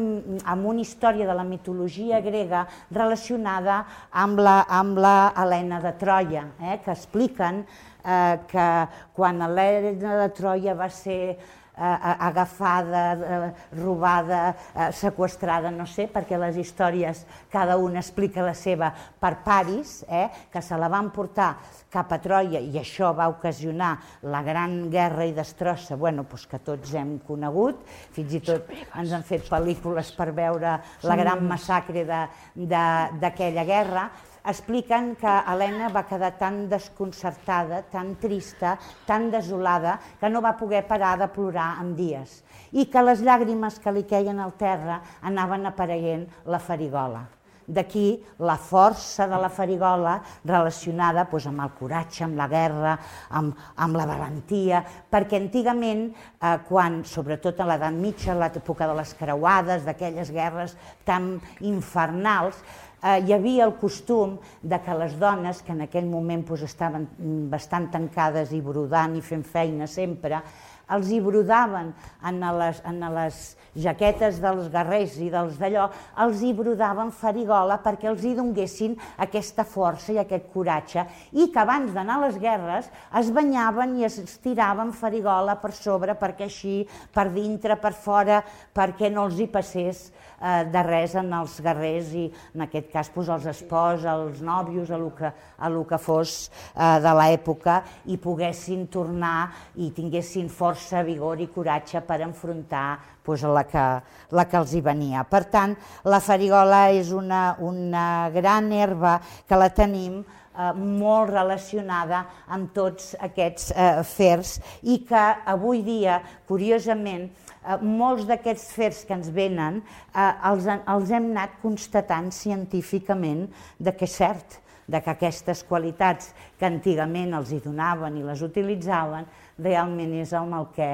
amb una història de la mitologia grega relacionada amb la, amb la Helena de Troia, eh, que expliquen eh, que quan Helena de Troia va ser agafada, eh, robada, eh, sequestrada, no sé, perquè les històries cada una explica la seva per Paris, eh, que se la van portar cap a Troia i això va ocasionar la gran guerra i destrossa. Bueno, doncs que tots hem conegut, fins i tot ens han fet pel·lícules per veure la gran massacre d'aquella guerra, expliquen que Helena va quedar tan desconcertada, tan trista, tan desolada, que no va poder parar de plorar en dies i que les llàgrimes que li queien al terra anaven apareguent la farigola. D'aquí la força de la farigola relacionada doncs, amb el coratge, amb la guerra, amb, amb la valentia, perquè antigament, eh, quan, sobretot a l'edat mitja, l'època de les creuades, d'aquelles guerres tan infernals, eh, hi havia el costum de que les dones, que en aquell moment doncs, estaven bastant tancades i brodant i fent feina sempre, els hi brodaven en les, en les jaquetes dels guerrers i dels d'allò, els hi brodaven farigola perquè els hi donguessin aquesta força i aquest coratge. I que abans d'anar a les guerres es banyaven i es tiraven farigola per sobre perquè així, per dintre, per fora, perquè no els hi passés eh, de res en els guerrers i en aquest cas doncs, els espòs, els nòvios, a lo que, a lo que fos eh, de l'època i poguessin tornar i tinguessin força, vigor i coratge per enfrontar doncs, la, que, la que els hi venia. Per tant, la farigola és una, una gran herba que la tenim eh, molt relacionada amb tots aquests eh, fers i que avui dia, curiosament, eh, molts d'aquests fers que ens venen eh, els, els hem anat constatant científicament de que és cert, de que aquestes qualitats que antigament els hi donaven i les utilitzaven realment és amb el que,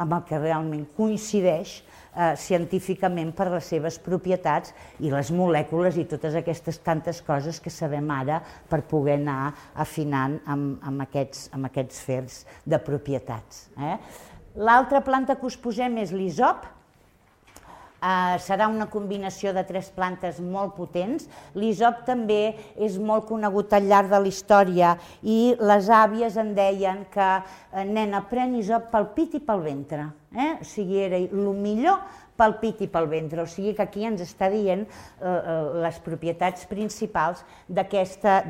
amb el que realment coincideix eh, científicament per les seves propietats i les molècules i totes aquestes tantes coses que sabem ara per poder anar afinant amb, amb, aquests, amb aquests fers de propietats. Eh? L'altra planta que us posem és l'isop, Uh, serà una combinació de tres plantes molt potents. L'isop també és molt conegut al llarg de la història i les àvies en deien que uh, nena, pren isop pel pit i pel ventre. Eh? O sigui, era el millor pel pit i pel ventre. O sigui que aquí ens està dient eh, eh les propietats principals d'aquesta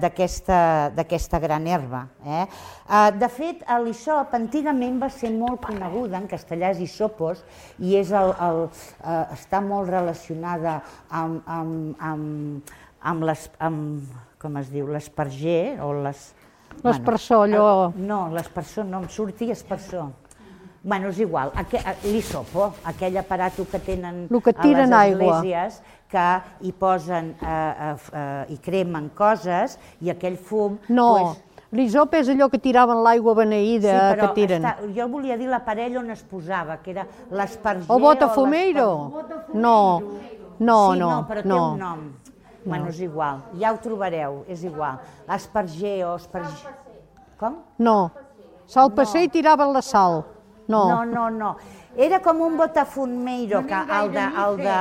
gran herba. Eh? Eh, de fet, l'isop antigament va ser molt coneguda, en castellà és isopos, i és el, el, eh, està molt relacionada amb, amb, amb, amb, les, amb com es diu, l'esperger o les... Bueno, allò... No, l'espersor no, em surti espersor Bueno, és igual, l'isopo, aquell aparato que tenen que a les esglésies, aigua. que hi posen, eh, eh, eh, hi cremen coses i aquell fum... No, pues, l'isop és allò que tiraven l'aigua beneïda sí, que tiren. Està, jo volia dir l'aparell on es posava, que era l'esparger... O botafumeiro? No, no, sí, no. no, però té no. un nom. Bueno, és igual, ja ho trobareu, és igual. Esparger o esparger... Com? No. Se'l passer i tiraven la sal. No. No, no, no. Era com un botafumeiro, que el de, el de,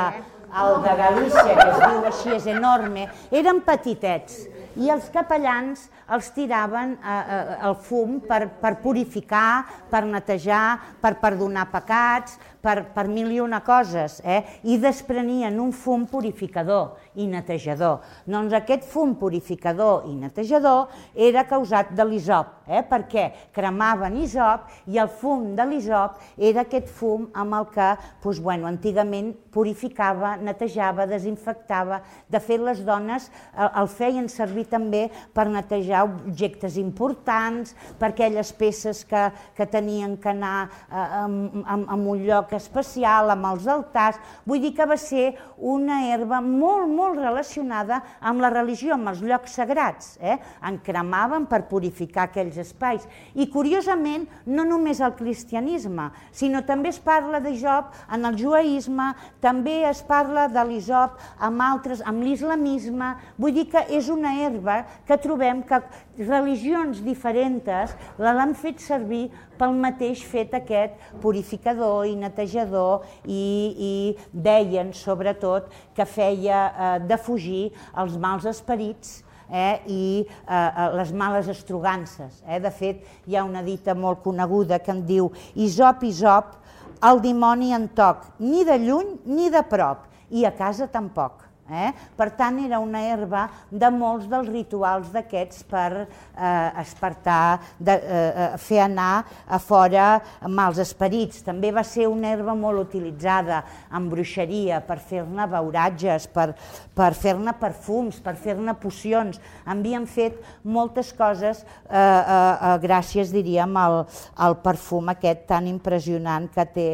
el de Galícia, que es diu així, és enorme, eren petitets. I els capellans els tiraven eh, eh, el fum per, per purificar, per netejar, per perdonar pecats, per, per mil i una coses, eh? i desprenien un fum purificador i netejador. Doncs aquest fum purificador i netejador era causat de l'isop, eh? perquè cremaven isop i el fum de l'isop era aquest fum amb el que doncs, bueno, antigament purificava, netejava, desinfectava. De fet, les dones el, el feien servir també per netejar objectes importants, per aquelles peces que, que tenien que anar eh, en, en, en un lloc especial, amb els altars. Vull dir que va ser una herba molt, molt relacionada amb la religió, amb els llocs sagrats. Eh? En cremaven per purificar aquells espais. I curiosament, no només el cristianisme, sinó també es parla de Job en el judaïsme, també es parla de l'isop amb altres, amb l'islamisme. Vull dir que és una herba que trobem que religions diferents l'han fet servir pel mateix fet aquest purificador i netejador i, i deien sobretot que feia eh, defugir els mals esperits eh, i eh, eh, les males estrogances. Eh? De fet, hi ha una dita molt coneguda que en diu Isop, Isop, el dimoni en toc, ni de lluny ni de prop, i a casa tampoc. Eh? Per tant, era una herba de molts dels rituals d'aquests per eh, espartar, de, eh, fer anar a fora mals esperits. També va ser una herba molt utilitzada en bruixeria per fer-ne beuratges, per, per fer-ne perfums, per fer-ne pocions. Havien fet moltes coses eh, eh, eh, gràcies, diríem, al, al perfum aquest tan impressionant que té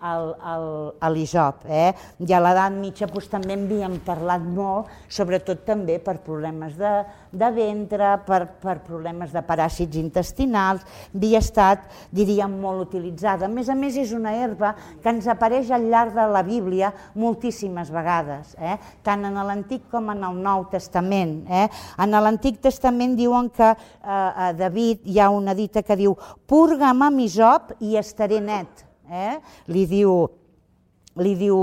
a l'ISOP. Eh? I a l'edat mitja doncs, també en havíem parlat molt, sobretot també per problemes de, de ventre, per, per problemes de paràsits intestinals, havia estat, diríem, molt utilitzada. A més a més, és una herba que ens apareix al llarg de la Bíblia moltíssimes vegades, eh? tant en l'Antic com en el Nou Testament. Eh? En l'Antic Testament diuen que eh, a David hi ha una dita que diu «Purga'm amb isop i estaré net» eh? li diu, li diu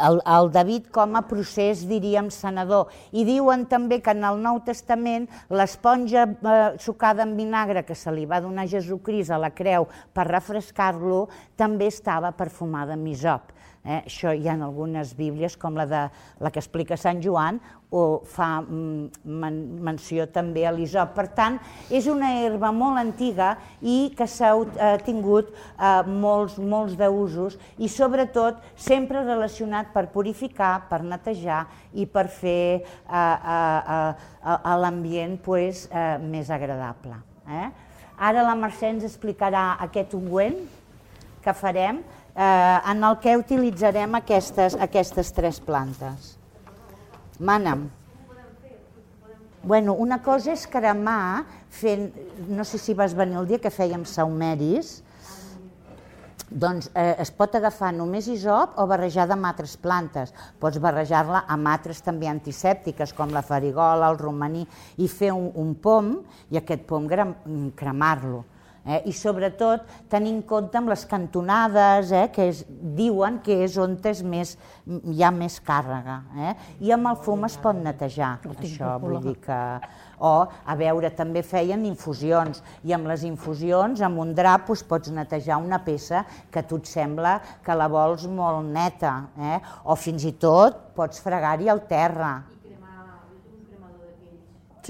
el, el David com a procés, diríem, senador. I diuen també que en el Nou Testament l'esponja eh, sucada en vinagre que se li va donar a Jesucrist a la creu per refrescar-lo també estava perfumada amb isop. Eh? Això hi ha en algunes bíblies, com la, de, la que explica Sant Joan, o fa mm, men menció també a l'isop. Per tant, és una herba molt antiga i que s'ha eh, tingut eh, molts, molts d'usos i sobretot sempre relacionat per purificar, per netejar i per fer eh, eh, eh, l'ambient pues, eh, més agradable. Eh? Ara la Mercè ens explicarà aquest ungüent que farem, eh, en el que utilitzarem aquestes, aquestes tres plantes. Mana'm. Bueno, una cosa és cremar fent, no sé si vas venir el dia que fèiem saumeris, doncs eh, es pot agafar només isop o barrejada amb altres plantes. Pots barrejar-la amb altres també antisèptiques, com la farigola, el romaní, i fer un, un pom i aquest pom cremar-lo eh? i sobretot tenir en compte amb les cantonades, eh? que es, diuen que és on és més, hi ha més càrrega. Eh? I amb el fum es pot netejar, això vull dir que... O, a veure, també feien infusions, i amb les infusions, amb un drap, doncs, pots netejar una peça que a tu et sembla que la vols molt neta, eh? o fins i tot pots fregar-hi el terra.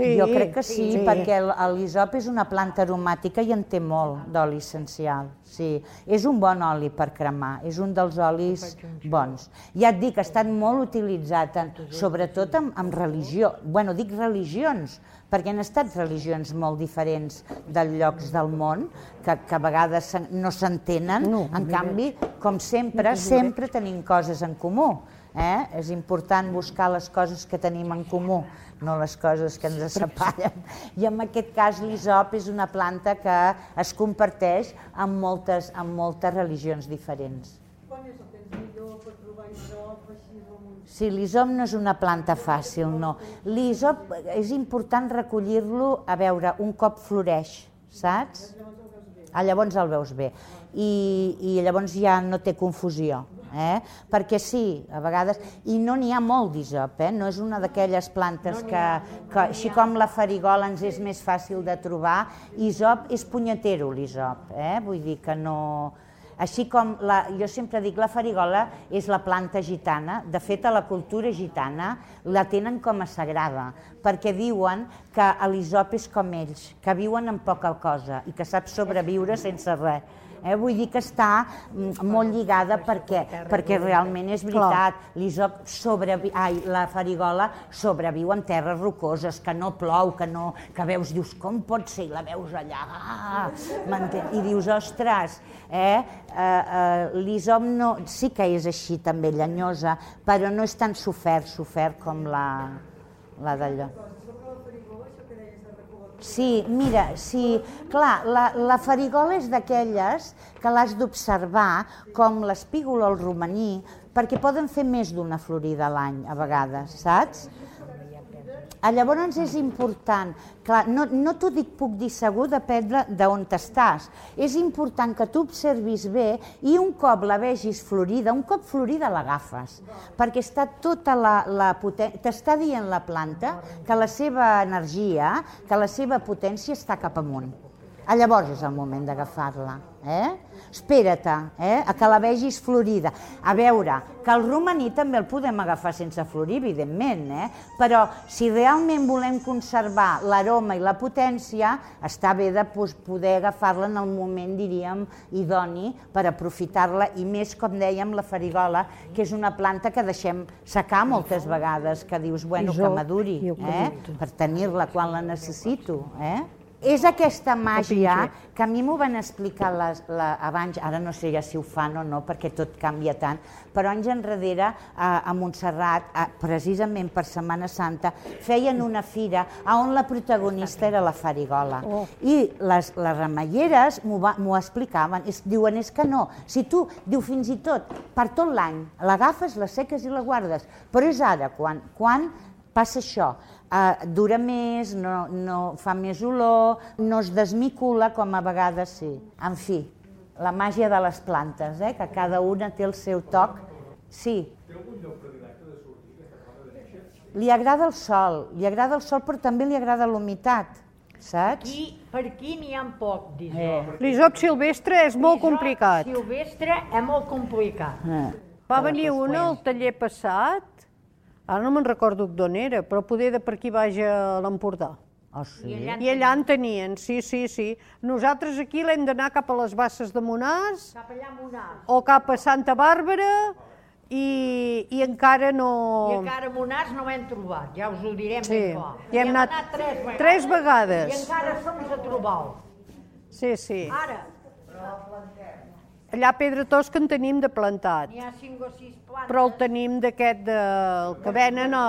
Sí, jo crec que sí, sí. perquè l'isop és una planta aromàtica i en té molt d'oli essencial. Sí. És un bon oli per cremar, és un dels olis bons. Ja et dic, ha estat molt utilitzat, en, sobretot en, en religió. bueno, dic religions, perquè han estat religions molt diferents dels llocs del món, que, que a vegades no s'entenen, no, en canvi, com sempre, sempre tenim coses en comú. Eh? És important buscar les coses que tenim en comú no les coses que ens separen. I en aquest cas l'isop és una planta que es comparteix amb moltes, amb moltes religions diferents. Quan és el temps Sí, l'isop no és una planta fàcil, no. L'isop és important recollir-lo, a veure, un cop floreix, saps? Ah, llavors el veus bé. I, I llavors ja no té confusió. Eh? Perquè sí, a vegades, i no n'hi ha molt d'isop, eh? no és una d'aquelles plantes que, que, així com la farigola ens és més fàcil de trobar, isop és punyetero l'isop, eh? vull dir que no... Així com la, jo sempre dic la farigola és la planta gitana, de fet a la cultura gitana la tenen com a sagrada, perquè diuen que l'isop és com ells, que viuen amb poca cosa i que sap sobreviure sense res. Eh? Vull dir que està mm, molt lligada perquè, perquè realment és veritat, l'isop sobrevi... Ai, la farigola sobreviu en terres rocoses, que no plou, que no, que veus, dius, com pot ser? I la veus allà, ah? I dius, ostres, eh? eh, eh, l'isop no, sí que és així també, llenyosa, però no és tan sofert, sofert com la, la d'allò. Sí, mira, sí, clar, la, la farigola és d'aquelles que l'has d'observar com l'espígol o el romaní, perquè poden fer més d'una florida a l'any, a vegades, saps? Ah, llavors és important, clar, no, no t'ho dic, puc dir segur, depèn d'on estàs. És important que tu observis bé i un cop la vegis florida, un cop florida l'agafes, perquè està tota la, la potència, t'està dient la planta que la seva energia, que la seva potència està cap amunt. Ah, llavors és el moment d'agafar-la. Eh? Espera't eh? a que la vegis florida. A veure, que el romaní també el podem agafar sense florir, evidentment, eh? però si realment volem conservar l'aroma i la potència, està bé de poder agafar-la en el moment, diríem, idoni per aprofitar-la, i més, com dèiem, la farigola, que és una planta que deixem secar moltes vegades, que dius, bueno, que maduri, eh? per tenir-la quan la necessito. Eh? És aquesta màgia que a mi m'ho van explicar les, la, abans, ara no sé ja si ho fan o no, perquè tot canvia tant, però anys enrere a, a Montserrat, a, precisament per Setmana Santa, feien una fira on la protagonista era la farigola. Oh. I les, les remeieres m'ho explicaven, es, diuen, és que no, si tu, diu fins i tot, per tot l'any, l'agafes, la seques i la guardes, però és ara, quan, quan passa això, uh, dura més, no, no fa més olor, no es desmicula com a vegades sí. En fi, la màgia de les plantes, eh? que cada una té el seu toc. Sí. Té algun lloc predilecte de sortir? Li agrada el sol, li agrada el sol, però també li agrada l'humitat, saps? Aquí, per aquí n'hi ha poc d'isop. Eh. L'isop silvestre és molt complicat. silvestre és molt complicat. Eh. Va venir una al taller passat Ara no me'n recordo d'on era, però poder de per aquí baix a l'Empordà. Oh, sí? I allà, I allà en tenien, sí, sí, sí. Nosaltres aquí l'hem d'anar cap a les basses de Monàs, cap allà a Monàs. o cap a Santa Bàrbara, i, i encara no... I encara a Monàs no hem trobat, ja us ho direm sí. ben clar. I hem, hem anat, anat tres vegades. Tres vegades. I encara som a trobar-ho. Sí, sí. Ara, Allà a Pedra Tosca en tenim de plantat. N'hi ha cinc o sis plantes. Però el tenim d'aquest de... el que venen a...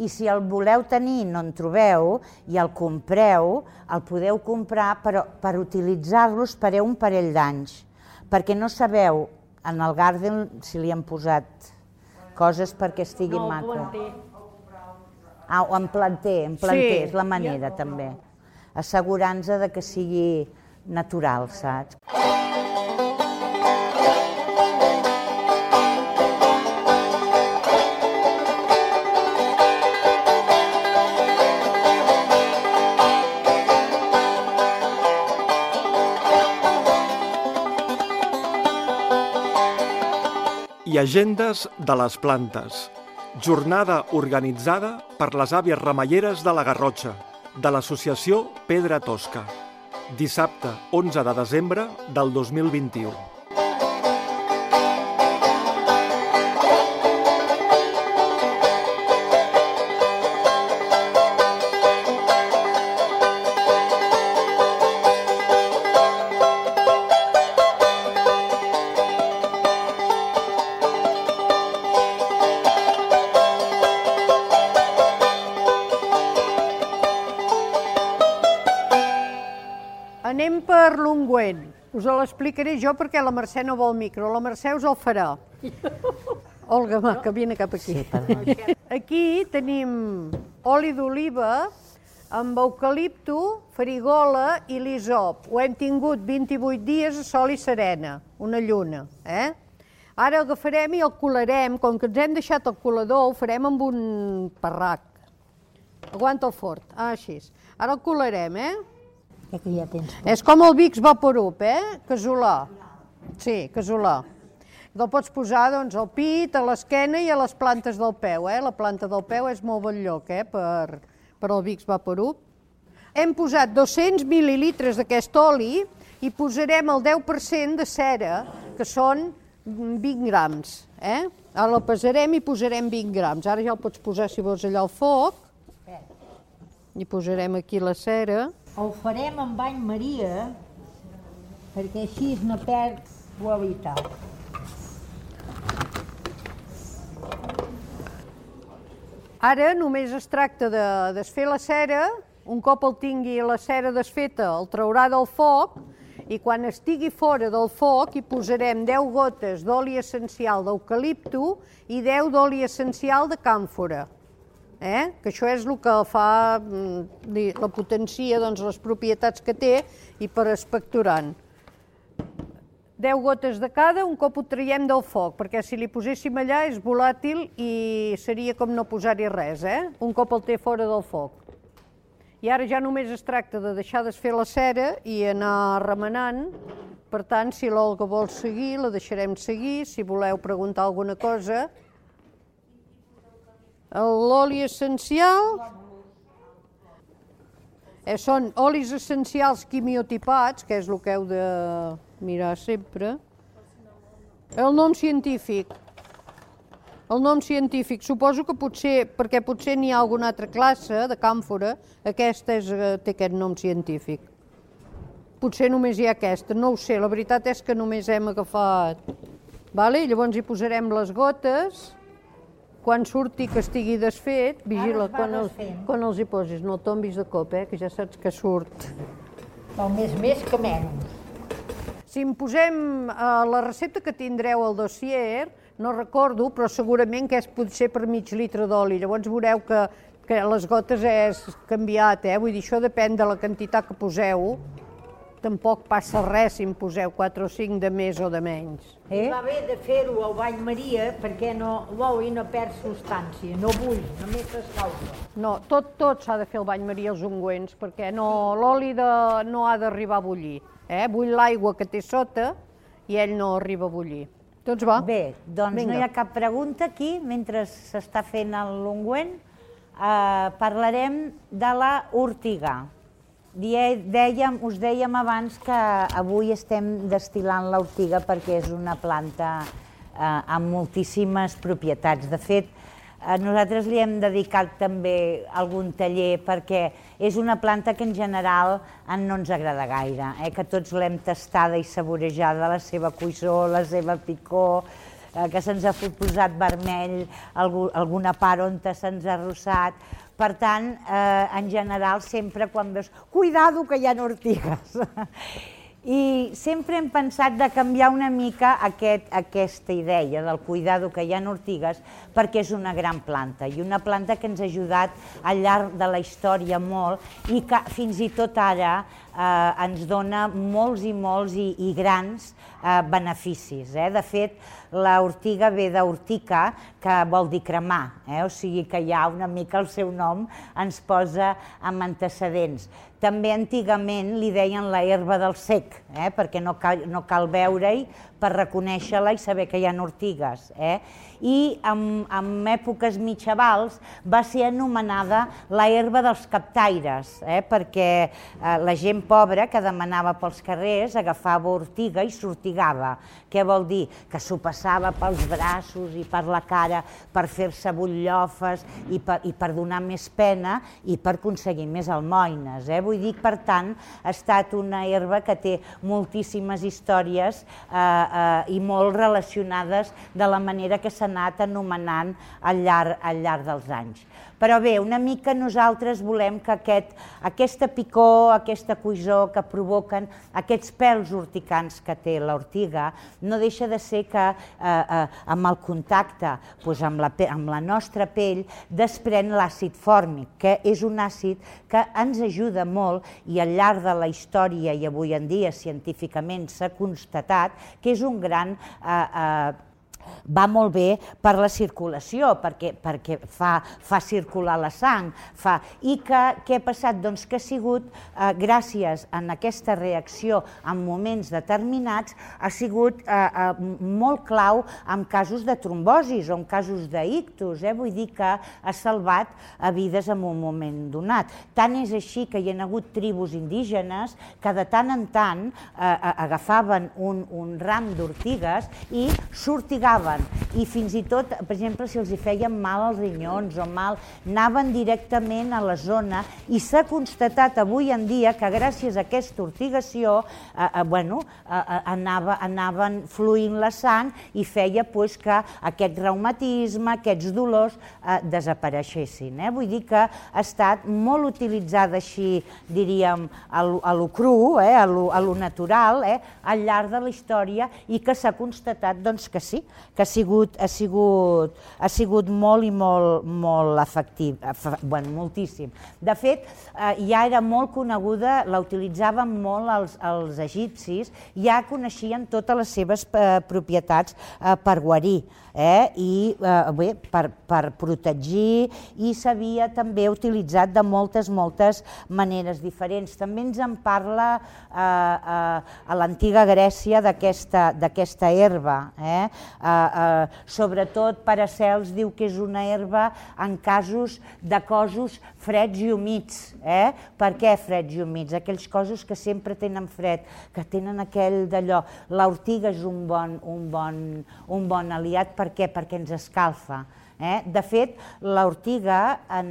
I si el voleu tenir no en trobeu i el compreu, el podeu comprar, però per utilitzar-lo espereu un parell d'anys, perquè no sabeu en el garden si li han posat coses perquè estigui no, maco. Planter. Ah, o en planter, en planter, sí. és la manera també. Assegurant-se de que sigui natural, saps? I agendes de les plantes. Jornada organitzada per les àvies remeieres de la Garrotxa, de l'associació Pedra Tosca. Dissabte 11 de desembre del 2021. L'ungüent. Us l'explicaré jo perquè la Mercè no vol micro. La Mercè us el farà. Olga, va, que vine cap aquí. Sí, perdó. Aquí tenim oli d'oliva amb eucalipto, farigola i l'isop. Ho hem tingut 28 dies a sol i serena, una lluna. Eh? Ara agafarem i el colarem, com que ens hem deixat el colador, ho farem amb un parrac. Aguanta el fort, ah, així. Ara el colarem, eh? Crec que ja tens. És com el Vicks Vaporub, eh? Casolà. Sí, casolà. Te'l pots posar doncs, al pit, a l'esquena i a les plantes del peu. Eh? La planta del peu és molt bon lloc eh? per, per al Vicks Vaporub. Hem posat 200 mil·lilitres d'aquest oli i posarem el 10% de cera, que són 20 grams. Eh? Ara el pesarem i posarem 20 grams. Ara ja el pots posar, si vols, allà al foc. I posarem aquí la cera. El farem amb bany Maria, perquè així no perd qualitat. Ara només es tracta de desfer la cera, un cop el tingui la cera desfeta el traurà del foc i quan estigui fora del foc hi posarem 10 gotes d'oli essencial d'eucalipto i 10 d'oli essencial de càmfora. Eh? Que això és el que fa, mm, la potencia, doncs, les propietats que té i per expectorant. 10 gotes de cada un cop ho traiem del foc, perquè si li poséssim allà és volàtil i seria com no posar-hi res, eh? un cop el té fora del foc. I ara ja només es tracta de deixar desfer la cera i anar remenant. Per tant, si l'Olga vol seguir, la deixarem seguir. Si voleu preguntar alguna cosa... L'oli essencial... Eh, són olis essencials quimiotipats, que és el que heu de mirar sempre. El nom científic. El nom científic, suposo que potser, perquè potser n'hi ha alguna altra classe de càmfora, aquesta és, eh, té aquest nom científic. Potser només hi ha aquesta, no ho sé, la veritat és que només hem agafat... Vale? Llavors hi posarem les gotes, quan surti que estigui desfet, vigila, es va quan, desfent. quan els hi posis, no el tombis de cop, eh, que ja saps que surt. El més més que menys. Si em posem eh, la recepta que tindreu al dossier, no recordo, però segurament que és potser per mig litre d'oli. Llavors veureu que, que les gotes és canviat, eh? vull dir, això depèn de la quantitat que poseu. Tampoc passa res si en poseu 4 o 5 de més o de menys. Eh? Va bé de fer-ho al bany Maria perquè no, l'oli no perd substància, no bull, només s'escalfa. No, tot, tot s'ha de fer el bany Maria als ungüents, perquè no, l'oli no ha d'arribar a bullir. Eh? Bull l'aigua que té sota i ell no arriba a bullir. Doncs va. Bé, doncs Vinga. no hi ha cap pregunta aquí, mentre s'està fent l'ungüent. Eh, parlarem de la ortiga. Dèiem, us dèiem abans que avui estem destil·lant l'ortiga perquè és una planta eh, amb moltíssimes propietats. De fet, eh, nosaltres li hem dedicat també algun taller perquè és una planta que en general eh, no ens agrada gaire, eh? que tots l'hem tastada i saborejada, la seva cuissó, la seva picor, eh, que se'ns ha posat vermell, algú, alguna part on se'ns ha rossat. Per tant, eh, en general, sempre quan veus, cuidado que hi ha ortigues. I sempre hem pensat de canviar una mica aquest, aquesta idea del cuidado que hi ha ortigues perquè és una gran planta i una planta que ens ha ajudat al llarg de la història molt i que fins i tot ara eh, ens dona molts i molts i, i grans eh, beneficis. Eh? De fet, la ortiga ve d'ortica, que vol dir cremar, eh? o sigui que ja una mica el seu nom ens posa amb antecedents. També antigament li deien la herba del sec, eh? perquè no cal, no cal veure-hi per reconèixer-la i saber que hi ha ortigues. Eh? I en, en èpoques mitjavals va ser anomenada la herba dels captaires, eh? perquè eh, la gent pobra que demanava pels carrers agafava ortiga i s'ortigava. Què vol dir? Que s'ho passava pels braços i per la cara per fer-se butllofes i per, i per donar més pena i per aconseguir més almoines. Eh? Vull dir, per tant, ha estat una herba que té moltíssimes històries eh, eh, i molt relacionades de la manera que s'ha anat anomenant al llarg, al llarg dels anys. Però bé, una mica nosaltres volem que aquest, aquesta picor, aquesta cuisó que provoquen aquests pèls urticants que té l'ortiga no deixa de ser que eh, eh, amb el contacte doncs amb, la, amb la nostra pell desprèn l'àcid fòrmic, que és un àcid que ens ajuda molt i al llarg de la història i avui en dia científicament s'ha constatat que és un gran eh, eh, va molt bé per la circulació, perquè, perquè fa, fa circular la sang. Fa... I que, què ha passat? Doncs que ha sigut, eh, gràcies a aquesta reacció en moments determinats, ha sigut eh, eh, molt clau en casos de trombosis o en casos d'ictus. Eh? Vull dir que ha salvat vides en un moment donat. Tant és així que hi ha hagut tribus indígenes que de tant en tant eh, agafaven un, un ram d'ortigues i sortigaven anaven i fins i tot, per exemple, si els hi feien mal als rinyons o mal, anaven directament a la zona i s'ha constatat avui en dia que gràcies a aquesta ortigació eh, eh, bueno, eh, eh, anava, anaven fluint la sang i feia pues, que aquest reumatisme, aquests dolors eh, desapareixessin. Eh? Vull dir que ha estat molt utilitzada així, diríem, a lo, cru, eh? a lo natural, eh? al llarg de la història i que s'ha constatat doncs, que sí, que ha sigut, ha sigut, ha sigut molt i molt, molt efectiu, bueno, moltíssim. De fet, eh, ja era molt coneguda, la utilitzaven molt els, els egipcis, ja coneixien totes les seves eh, propietats eh, per guarir eh? i eh, bé, per, per protegir i s'havia també utilitzat de moltes, moltes maneres diferents. També ens en parla eh, eh, a l'antiga Grècia d'aquesta herba. Eh? Eh, eh, sobretot Paracels diu que és una herba en casos de cossos freds i humits. Eh? Per què freds i humits? Aquells cossos que sempre tenen fred, que tenen aquell d'allò. L'ortiga és un bon, un, bon, un bon aliat per què? Perquè ens escalfa. Eh? De fet, l'ortiga en,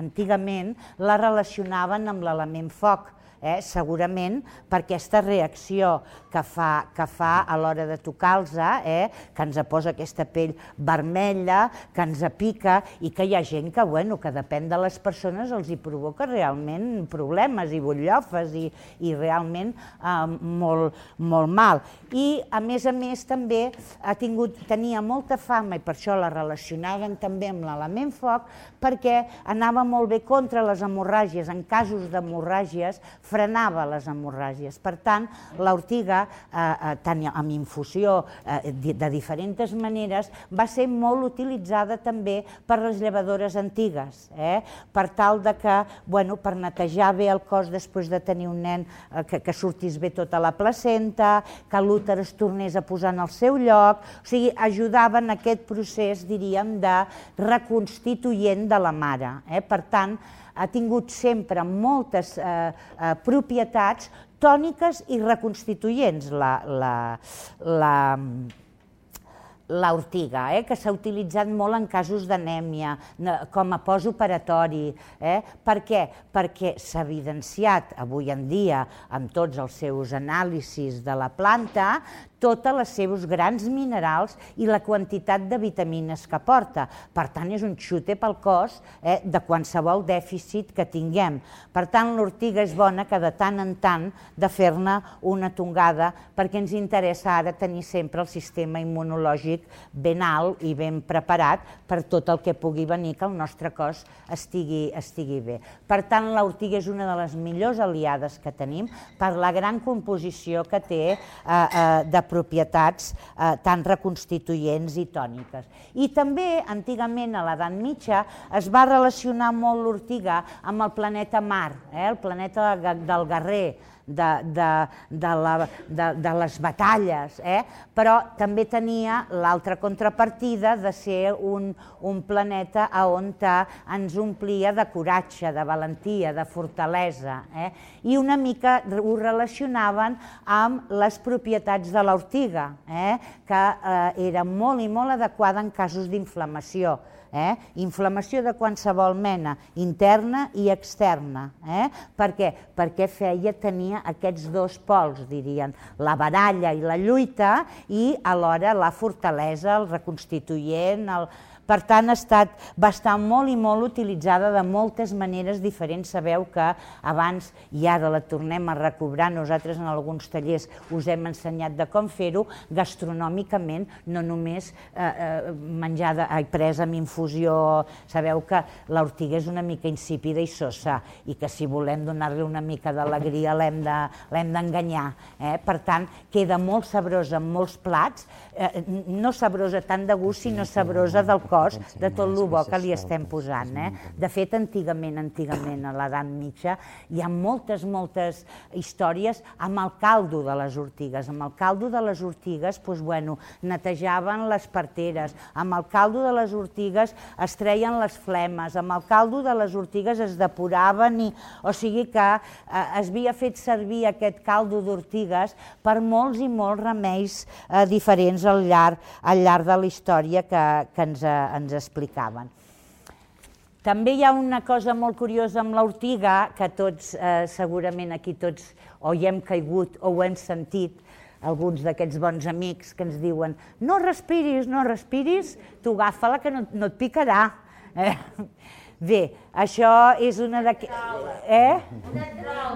antigament la relacionaven amb l'element foc, eh? segurament per aquesta reacció que fa, que fa a l'hora de tocar-los, eh? que ens posa aquesta pell vermella, que ens pica i que hi ha gent que, bueno, que depèn de les persones, els hi provoca realment problemes i butllofes i, i realment eh, molt, molt mal. I, a més a més, també ha tingut, tenia molta fama i per això la relacionaven també amb l'element foc, perquè anava molt bé contra les hemorràgies. En casos d'hemorràgies, frenava les hemorràgies. Per tant, l'ortiga eh, eh, tant amb infusió eh, de diferents maneres, va ser molt utilitzada també per les llevadores antigues, eh? per tal de que, bueno, per netejar bé el cos després de tenir un nen, eh, que, que sortís bé tota la placenta, que l'úter es tornés a posar en el seu lloc, o sigui, ajudaven aquest procés, diríem, de reconstituent de la mare. Eh? Per tant, ha tingut sempre moltes eh, eh, propietats tòniques i reconstituents la, la, la, l'ortiga, eh, que s'ha utilitzat molt en casos d'anèmia, com a postoperatori. Eh? Per què? Perquè s'ha evidenciat avui en dia, amb tots els seus anàlisis de la planta, tots els seus grans minerals i la quantitat de vitamines que porta. Per tant, és un xute pel cos eh, de qualsevol dèficit que tinguem. Per tant, l'ortiga és bona que de tant en tant de fer-ne una tongada perquè ens interessa ara tenir sempre el sistema immunològic ben alt i ben preparat per tot el que pugui venir que el nostre cos estigui, estigui bé. Per tant, l'ortiga és una de les millors aliades que tenim per la gran composició que té eh, eh, de propietats eh, tan reconstituents i tòniques. I també, antigament, a l'edat mitja, es va relacionar molt l'ortiga amb el planeta Mar, eh, el planeta del Guerrer, de, de, de, la, de, de les batalles, eh? però també tenia l'altra contrapartida de ser un, un planeta on ens omplia de coratge, de valentia, de fortalesa, eh? i una mica ho relacionaven amb les propietats de l'ortiga, eh? que eh, era molt i molt adequada en casos d'inflamació eh? inflamació de qualsevol mena, interna i externa. Eh? Per què? Perquè feia, tenia aquests dos pols, dirien, la baralla i la lluita, i alhora la fortalesa, el reconstituent, el, per tant, ha estat, estar molt i molt utilitzada de moltes maneres diferents. Sabeu que abans, i ara la tornem a recobrar, nosaltres en alguns tallers us hem ensenyat de com fer-ho, gastronòmicament, no només eh, eh, menjada, ai, presa amb infusió. Sabeu que l'ortiga és una mica insípida i sosa, i que si volem donar-li una mica d'alegria l'hem d'enganyar. De, eh? Per tant, queda molt sabrosa en molts plats, eh, no sabrosa tant de gust, sinó sabrosa del cor cos de tot el bo que li estem posant. Eh? De fet, antigament, antigament, a l'edat mitja, hi ha moltes, moltes històries amb el caldo de les ortigues. Amb el caldo de les ortigues, doncs, bueno, netejaven les parteres, amb el caldo de les ortigues es treien les flemes, amb el caldo de les ortigues es depuraven, i, o sigui que eh, es havia fet servir aquest caldo d'ortigues per molts i molts remeis eh, diferents al llarg, al llarg de la història que, que ens, eh, ens explicaven. També hi ha una cosa molt curiosa amb l'ortiga, que tots, eh, segurament aquí tots o hi hem caigut o ho hem sentit, alguns d'aquests bons amics que ens diuen no respiris, no respiris, tu agafa-la que no, no et picarà. Eh? Bé, això és una de... Eh?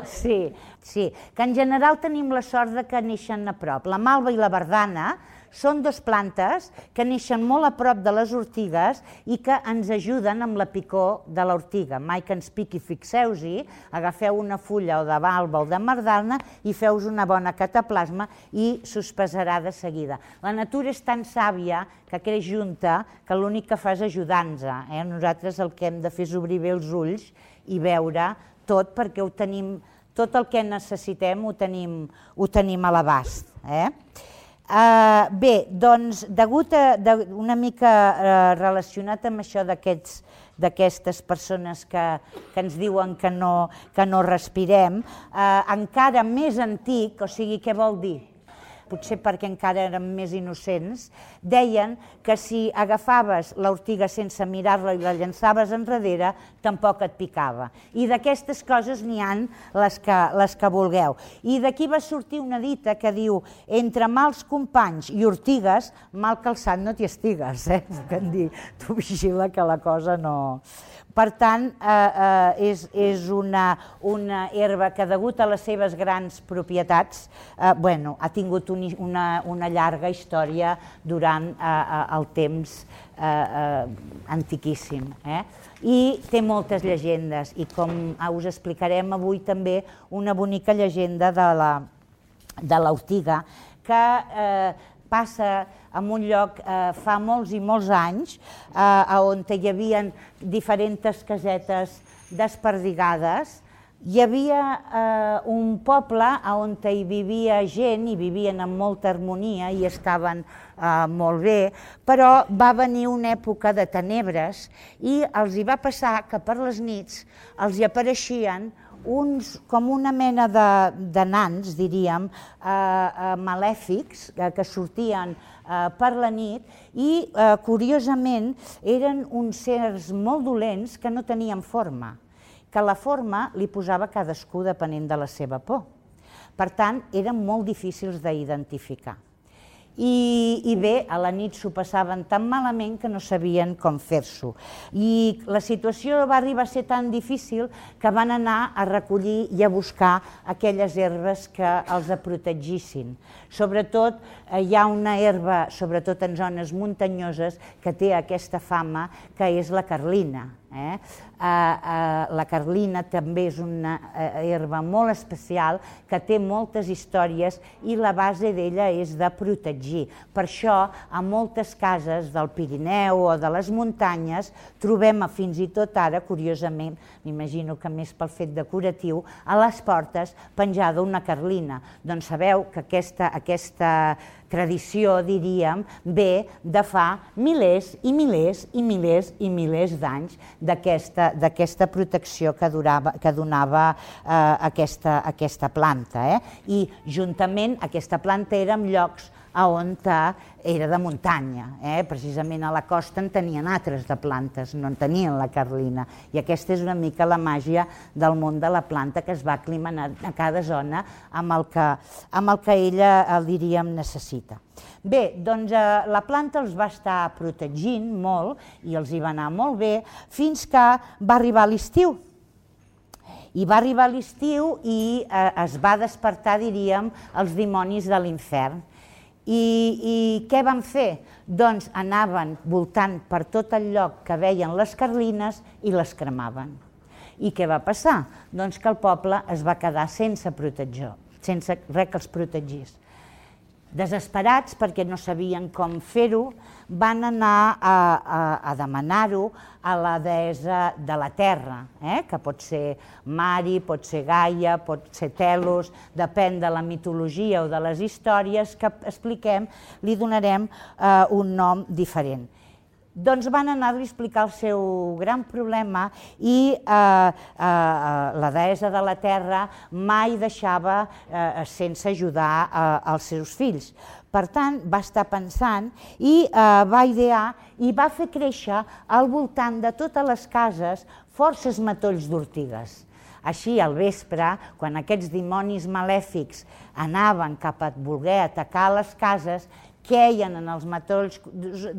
Sí, sí, que en general tenim la sort de que neixen a prop. La malva i la verdana són dos plantes que neixen molt a prop de les ortigues i que ens ajuden amb la picor de l'ortiga. Mai que ens piqui, fixeu-hi, agafeu una fulla o de balba o de mardana i feus una bona cataplasma i s'us pesarà de seguida. La natura és tan sàvia que creix junta que l'únic que fa és ajudar-nos. Eh? Nosaltres el que hem de fer és obrir bé els ulls i veure tot perquè ho tenim, tot el que necessitem ho tenim, ho tenim a l'abast. Eh? Uh, bé, doncs, degut a de, una mica uh, relacionat amb això d'aquestes persones que, que ens diuen que no, que no respirem, eh, encara més antic, o sigui, què vol dir? Potser perquè encara érem més innocents, deien que si agafaves l'ortiga sense mirar-la i la llançaves enrere, tampoc et picava. I d'aquestes coses n'hi han les que, les que vulgueu. I d'aquí va sortir una dita que diu entre mals companys i ortigues, mal calçat no t'hi estigues, eh? Que dir, tu vigila que la cosa no... Per tant, eh, eh, és, és una, una herba que, degut a les seves grans propietats, eh, bueno, ha tingut un, una, una llarga història durant eh, eh, el temps eh, eh, antiquíssim. Eh? I té moltes llegendes, i com us explicarem avui també una bonica llegenda de l'Ortiga, que eh, passa en un lloc eh, fa molts i molts anys, eh, on hi havia diferents casetes desperdigades, hi havia eh, un poble on hi vivia gent i vivien amb molta harmonia i estaven eh, molt bé, però va venir una època de tenebres i els hi va passar que per les nits els hi apareixien uns, com una mena de, de nans, diríem, eh, eh, malèfics, eh, que sortien eh, per la nit i, eh, curiosament, eren uns sers molt dolents que no tenien forma, que la forma li posava cadascú depenent de la seva por. Per tant, eren molt difícils d'identificar. I, I bé, a la nit s'ho passaven tan malament que no sabien com fer-s'ho. I la situació va arribar a ser tan difícil que van anar a recollir i a buscar aquelles herbes que els protegissin. Sobretot eh, hi ha una herba, sobretot en zones muntanyoses, que té aquesta fama, que és la carlina. Eh? Uh, uh, la carlina també és una uh, herba molt especial que té moltes històries i la base d'ella és de protegir. Per això, a moltes cases del Pirineu o de les muntanyes trobem, fins i tot ara, curiosament, m'imagino que més pel fet decoratiu, a les portes penjada una carlina. Doncs sabeu que aquesta, aquesta tradició, diríem, ve de fa milers i milers i milers i milers d'anys d'aquesta protecció que, durava, que donava eh, aquesta, aquesta planta. Eh? I juntament aquesta planta era en llocs on era de muntanya. Eh? Precisament a la costa en tenien altres de plantes, no en tenien la carlina. I aquesta és una mica la màgia del món de la planta que es va aclimanar a cada zona amb el que, amb el que ella, el diríem, necessita. Bé, doncs eh, la planta els va estar protegint molt i els hi va anar molt bé fins que va arribar l'estiu. I va arribar l'estiu i eh, es va despertar, diríem, els dimonis de l'infern. I, I què van fer? Doncs anaven voltant per tot el lloc que veien les carlines i les cremaven. I què va passar? Doncs que el poble es va quedar sense protegir, sense res que els protegís. Desesperats perquè no sabien com fer-ho, van anar a, a, a demanar-ho a la deessa de la terra, eh? que pot ser Mari, pot ser Gaia, pot ser Telos, depèn de la mitologia o de les històries que expliquem, li donarem eh, un nom diferent. Doncs van anar-li a explicar el seu gran problema i eh, eh, la deessa de la terra mai deixava eh, sense ajudar eh, els seus fills. Per tant, va estar pensant i eh, va idear i va fer créixer al voltant de totes les cases forces matolls d'ortigues. Així, al vespre, quan aquests dimonis malèfics anaven cap a voler atacar les cases, queien en els matolls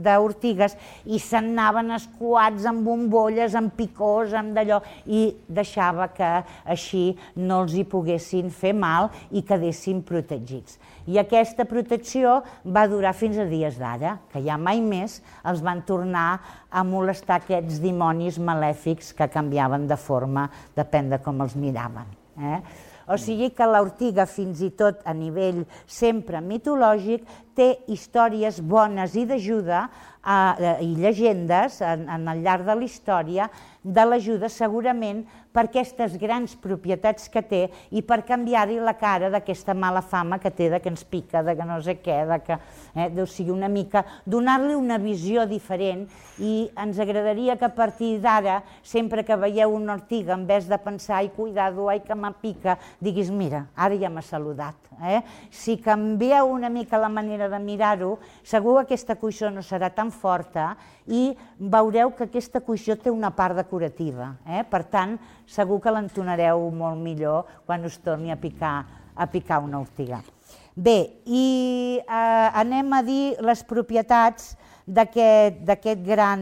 d'ortigues i s'anaven escuats amb bombolles, amb picors, amb d'allò, i deixava que així no els hi poguessin fer mal i quedessin protegits. I aquesta protecció va durar fins a dies d'ara, que ja mai més els van tornar a molestar aquests dimonis malèfics que canviaven de forma, depèn de com els miraven. Eh? O sigui que l'ortiga, fins i tot a nivell sempre mitològic, té històries bones i d'ajuda eh, i llegendes en, en el llarg de la història de l'ajuda segurament per aquestes grans propietats que té i per canviar-hi la cara d'aquesta mala fama que té, de que ens pica, de que no sé què, de que, eh, o sigui, una mica, donar-li una visió diferent i ens agradaria que a partir d'ara, sempre que veieu una ortiga, en vez de pensar, ai, cuidado, ai, que me pica, diguis, mira, ara ja m'ha saludat. Eh? Si canvieu una mica la manera de mirar-ho, segur que aquesta cuixó no serà tan forta i veureu que aquesta cuixó té una part decorativa. Eh? Per tant, segur que l'entonareu molt millor quan us torni a picar, a picar una ortiga. Bé, i eh, anem a dir les propietats d'aquest gran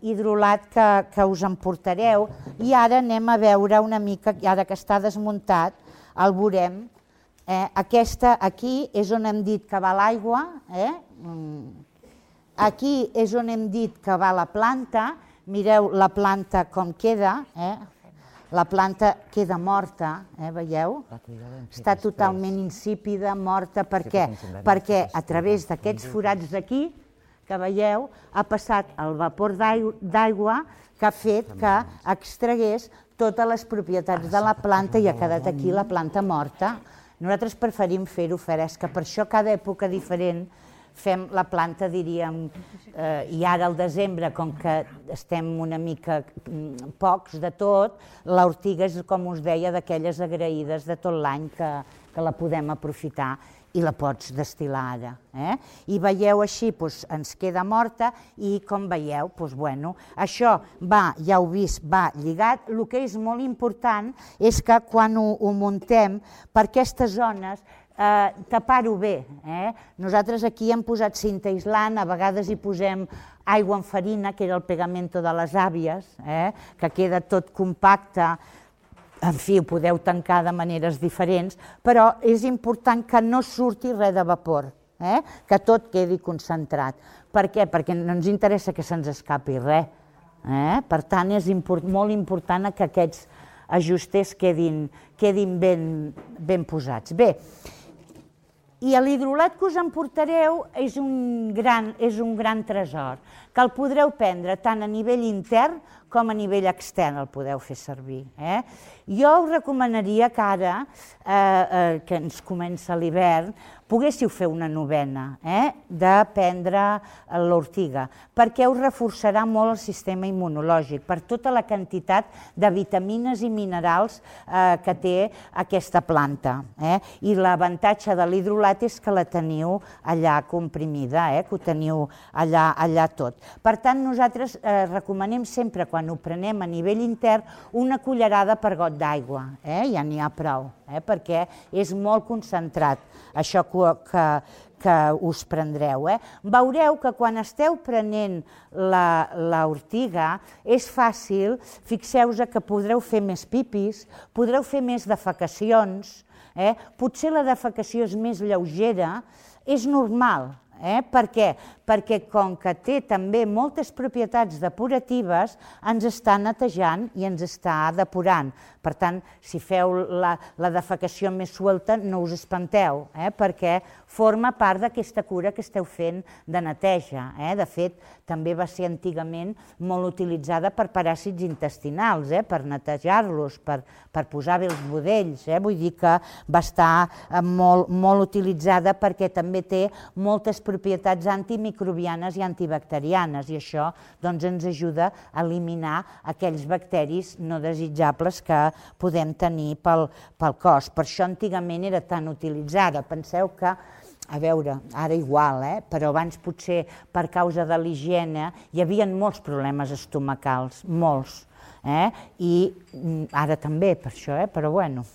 hidrolat que, que us emportareu i ara anem a veure una mica, ara que està desmuntat, el veurem. Eh, aquesta aquí és on hem dit que va l'aigua, eh? Mm. Aquí és on hem dit que va la planta, mireu la planta com queda, eh? la planta queda morta, eh? veieu? Està totalment insípida, morta, per què? Perquè a través d'aquests forats d'aquí, que veieu, ha passat el vapor d'aigua que ha fet que extragués totes les propietats de la planta i ha quedat aquí la planta morta. Nosaltres preferim fer-ho fresca, per això cada època diferent fem la planta, diríem, eh, i ara al desembre, com que estem una mica mm, pocs de tot, l'ortiga és, com us deia, d'aquelles agraïdes de tot l'any que, que la podem aprofitar i la pots destil·lar ara. Eh? I veieu així, doncs, ens queda morta i com veieu, doncs, bueno, això va, ja heu vist, va lligat. El que és molt important és que quan ho, ho muntem per aquestes zones eh, tapar-ho bé. Eh? Nosaltres aquí hem posat cinta aislant, a vegades hi posem aigua en farina, que era el pegamento de les àvies, eh? que queda tot compacte, en fi, ho podeu tancar de maneres diferents, però és important que no surti res de vapor, eh? que tot quedi concentrat. Per què? Perquè no ens interessa que se'ns escapi res. Eh? Per tant, és import, molt important que aquests ajustes quedin, quedin ben, ben posats. Bé, i l'hidrolat que us emportareu és un, gran, és un gran tresor, que el podreu prendre tant a nivell intern com a nivell extern el podeu fer servir. Eh? Jo us recomanaria que ara, eh, eh, que ens comença l'hivern, poguéssiu fer una novena eh, de prendre l'ortiga, perquè us reforçarà molt el sistema immunològic per tota la quantitat de vitamines i minerals eh, que té aquesta planta. Eh? I l'avantatge de l'hidrolat és que la teniu allà comprimida, eh? que ho teniu allà, allà tot. Per tant, nosaltres eh, recomanem sempre, quan ho prenem a nivell intern, una cullerada per got d'aigua, eh? ja n'hi ha prou, eh? perquè és molt concentrat això que, que, que us prendreu. Eh? Veureu que quan esteu prenent l'ortiga és fàcil, fixeu-vos que podreu fer més pipis, podreu fer més defecacions, eh? potser la defecació és més lleugera, és normal, Eh? Per què? Perquè com que té també moltes propietats depuratives, ens està netejant i ens està depurant. Per tant, si feu la, la defecació més suelta, no us espanteu, eh? perquè forma part d'aquesta cura que esteu fent de neteja. Eh? De fet, també va ser antigament molt utilitzada per paràsits intestinals, eh? per netejar-los, per, per posar bé els budells. Eh? Vull dir que va estar eh, molt, molt utilitzada perquè també té moltes propietats antimicrobianes i antibacterianes i això doncs, ens ajuda a eliminar aquells bacteris no desitjables que podem tenir pel, pel cos. Per això antigament era tan utilitzada. Penseu que a veure, ara igual, eh? però abans potser per causa de l'higiene hi havia molts problemes estomacals, molts. Eh? I mm, ara també, per això, eh? però bueno,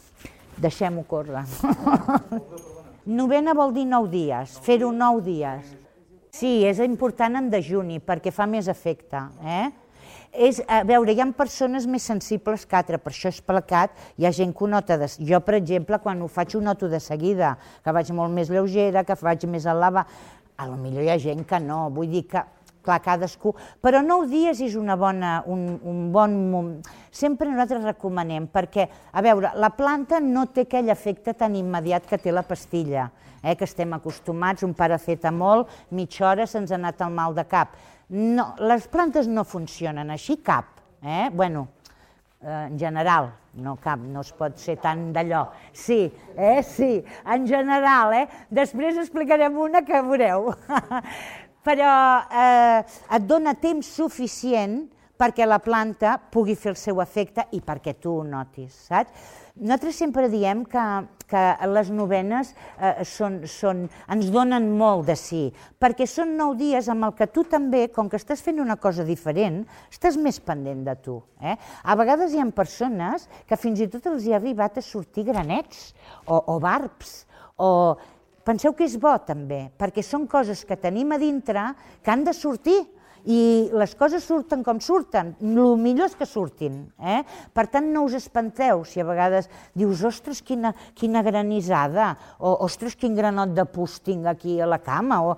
deixem-ho córrer. Novena vol dir nou dies, fer-ho nou dies. Sí, és important en dejuni perquè fa més efecte. Eh? és, a veure, hi ha persones més sensibles que altres, per això és plecat, hi ha gent que ho nota, de, jo per exemple quan ho faig ho noto de seguida, que vaig molt més lleugera, que faig més a a lo millor hi ha gent que no, vull dir que clar, cadascú, però nou dies és una bona, un, un bon moment. Sempre nosaltres recomanem, perquè, a veure, la planta no té aquell efecte tan immediat que té la pastilla, eh, que estem acostumats, un paracetamol, mitja hora se'ns ha anat el mal de cap. No, les plantes no funcionen així cap. Eh? Bueno, eh, en general, no cap, no es pot ser tant d'allò. Sí, eh, sí, en general, eh? Després explicarem una que veureu. Però eh, et dona temps suficient perquè la planta pugui fer el seu efecte i perquè tu ho notis, saps? Nosaltres sempre diem que, que les novenes eh, són, són, ens donen molt de sí, perquè són nou dies amb el que tu també, com que estàs fent una cosa diferent, estàs més pendent de tu. Eh? A vegades hi ha persones que fins i tot els hi ha arribat a sortir granets o, o barbs, o penseu que és bo també, perquè són coses que tenim a dintre que han de sortir, i les coses surten com surten, el millor és que surtin. Eh? Per tant, no us espanteu si a vegades dius, ostres, quina, quina granissada, o ostres, quin granot de pus tinc aquí a la cama, o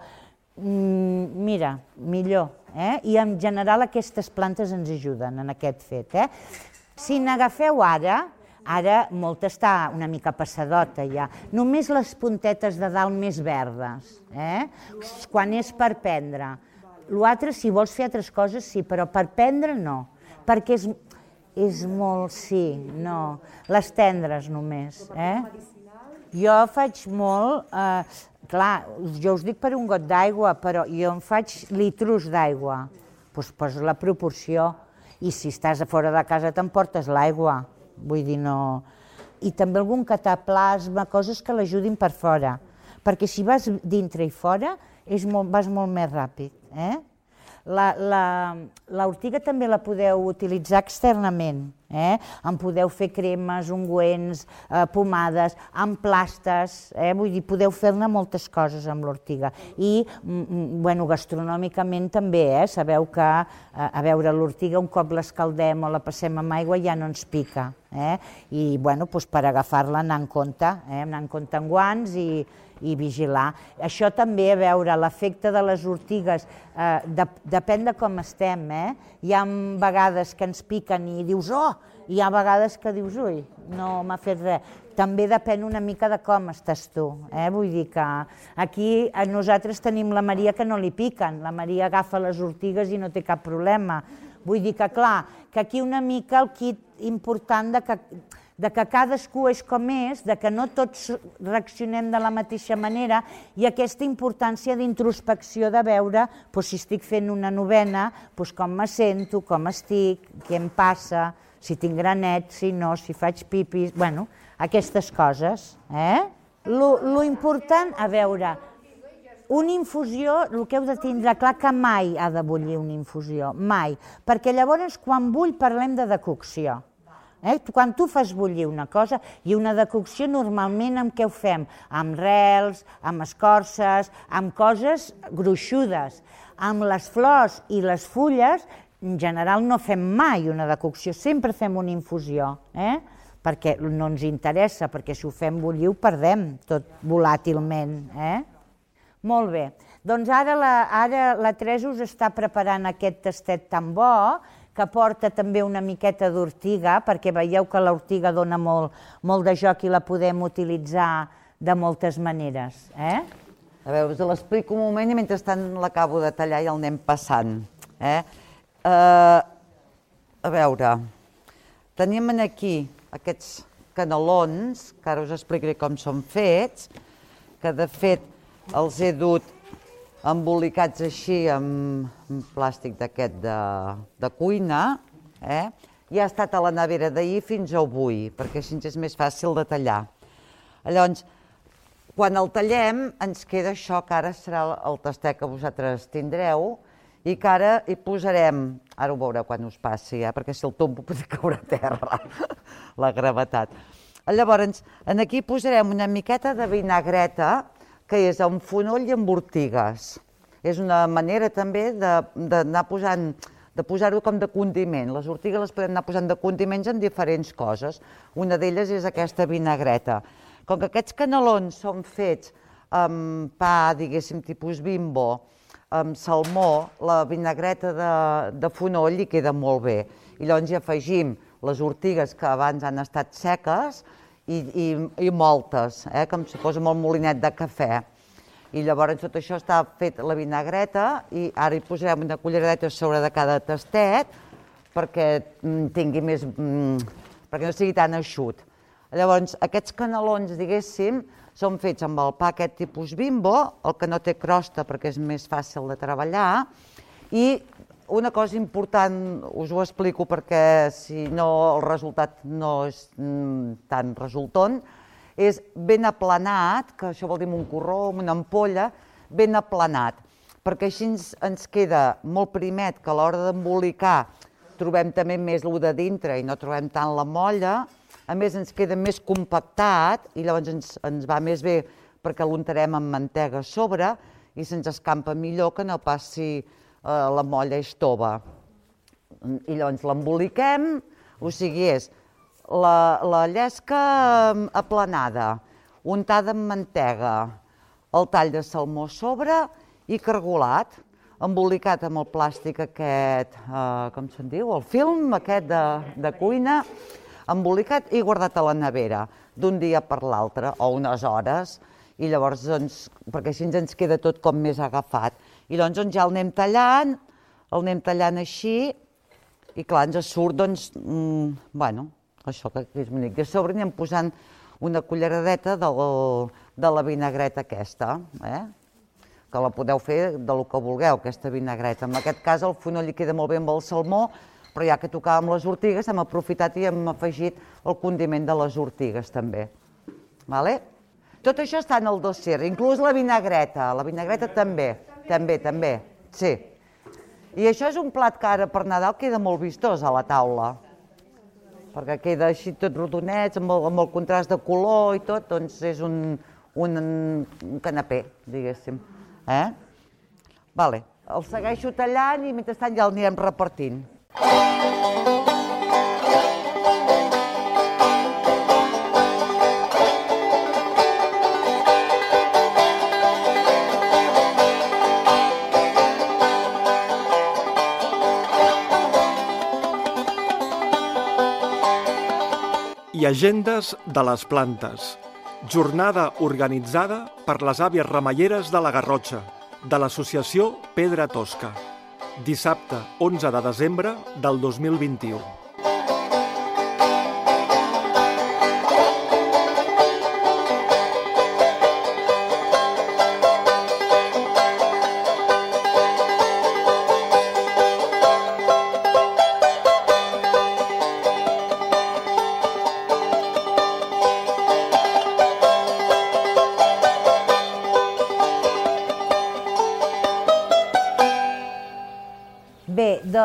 mm, mira, millor. Eh? I en general aquestes plantes ens ajuden en aquest fet. Eh? Si n'agafeu ara, ara molta està una mica passadota ja, només les puntetes de dalt més verdes, eh? quan és per prendre L'altre, si vols fer altres coses, sí, però per prendre no, perquè és, és molt, sí, no, les tendres només. Eh? Jo faig molt, eh, clar, jo us dic per un got d'aigua, però jo em faig litros d'aigua, doncs posa la proporció, i si estàs a fora de casa t'emportes l'aigua, vull dir, no... I també algun cataplasma, coses que l'ajudin per fora, perquè si vas dintre i fora és molt, vas molt més ràpid. Eh? L'ortiga també la podeu utilitzar externament. Eh? En podeu fer cremes, ungüents, eh, pomades, emplastes, eh? vull dir, podeu fer-ne moltes coses amb l'ortiga. I, mm, mm, bueno, gastronòmicament també, eh? sabeu que, eh, a veure, l'ortiga un cop l'escaldem o la passem amb aigua ja no ens pica. Eh? I, bueno, doncs per agafar-la anar en compte, eh? anar en compte en guants i, i vigilar. Això també, a veure, l'efecte de les ortigues, eh, de, depèn de com estem, eh? Hi ha vegades que ens piquen i dius, oh, hi ha vegades que dius, ui, no m'ha fet res. També depèn una mica de com estàs tu, eh? Vull dir que aquí a nosaltres tenim la Maria que no li piquen, la Maria agafa les ortigues i no té cap problema. Vull dir que, clar, que aquí una mica el kit important de que de que cadascú és com és, de que no tots reaccionem de la mateixa manera i aquesta importància d'introspecció de veure doncs, si estic fent una novena, doncs, com me sento, com estic, què em passa, si tinc granet, si no, si faig pipis, bueno, aquestes coses. Eh? Lo, lo important, a veure, una infusió, el que heu de tindre clar que mai ha de bullir una infusió, mai, perquè llavors quan bull parlem de decocció. Eh? Quan tu fas bullir una cosa, i una decocció normalment amb què ho fem? Amb rels, amb escorces, amb coses gruixudes. Amb les flors i les fulles, en general no fem mai una decocció, sempre fem una infusió, eh? perquè no ens interessa, perquè si ho fem bullir ho perdem tot volàtilment. Eh? Molt bé, doncs ara la, ara la Teresa us està preparant aquest tastet tan bo que porta també una miqueta d'ortiga, perquè veieu que l'ortiga dona molt, molt de joc i la podem utilitzar de moltes maneres. Eh? A veure, us l'explico un moment i mentrestant l'acabo de tallar i el anem passant. Eh? Uh, a veure, tenim aquí aquests canelons, que ara us explicaré com són fets, que de fet els he dut embolicats així amb, plàstic d'aquest de, de cuina, eh? i ha estat a la nevera d'ahir fins avui, perquè així és més fàcil de tallar. Llavors, quan el tallem, ens queda això que ara serà el tastet que vosaltres tindreu i que ara hi posarem, ara ho veureu quan us passi, eh? perquè si el tombo pot caure a terra, la gravetat. Llavors, en aquí posarem una miqueta de vinagreta, que és amb fonoll i amb ortigues. És una manera també d'anar posant de posar-ho com de condiment. Les ortigues les podem anar posant de condiments en diferents coses. Una d'elles és aquesta vinagreta. Com que aquests canelons són fets amb pa, diguéssim, tipus bimbo, amb salmó, la vinagreta de, de fonoll hi queda molt bé. I llavors hi afegim les ortigues que abans han estat seques i, i, i moltes, eh, si fos amb el molinet de cafè. I llavors tot això està fet la vinagreta i ara hi posarem una culleradeta sobre de cada tastet perquè mm, tingui més... Mm, perquè no sigui tan eixut. Llavors, aquests canelons, diguéssim, són fets amb el pa aquest tipus bimbo, el que no té crosta perquè és més fàcil de treballar, i una cosa important, us ho explico perquè si no el resultat no és mm, tan resultant, és ben aplanat, que això vol dir un corró, una ampolla, ben aplanat, perquè així ens, ens queda molt primet que a l'hora d'embolicar trobem també més el de dintre i no trobem tant la molla, a més ens queda més compactat i llavors ens, ens va més bé perquè l'untarem amb mantega a sobre i se'ns escampa millor que no passi la molla és tova. I llavors l'emboliquem, o sigui, és la, la llesca mm, aplanada, untada amb mantega, el tall de salmó sobre i cargolat, embolicat amb el plàstic aquest, eh, com se'n diu, el film aquest de, de cuina, embolicat i guardat a la nevera d'un dia per l'altre o unes hores i llavors, doncs, perquè així ens queda tot com més agafat. I doncs, doncs ja el anem tallant, el anem tallant així, i clar, ens surt, doncs, mm, bueno, això que és bonic. I a sobre anem posant una culleradeta del, de la vinagreta aquesta, eh? que la podeu fer de lo que vulgueu, aquesta vinagreta. En aquest cas el fonoll queda molt bé amb el salmó, però ja que tocàvem les ortigues hem aprofitat i hem afegit el condiment de les ortigues també. Vale? Tot això està en el dossier, inclús la vinagreta, la vinagreta també. També, també, sí. I això és un plat que ara per Nadal queda molt vistós a la taula, perquè queda així tot rodonet, amb el, amb el contrast de color i tot, doncs és un, un, un canapé, diguéssim. Eh? Vale. El segueixo tallant i mentrestant ja el anirem repartint. I agendes de les plantes. Jornada organitzada per les àvies remeieres de la Garrotxa, de l'associació Pedra Tosca. Dissabte 11 de desembre del 2021.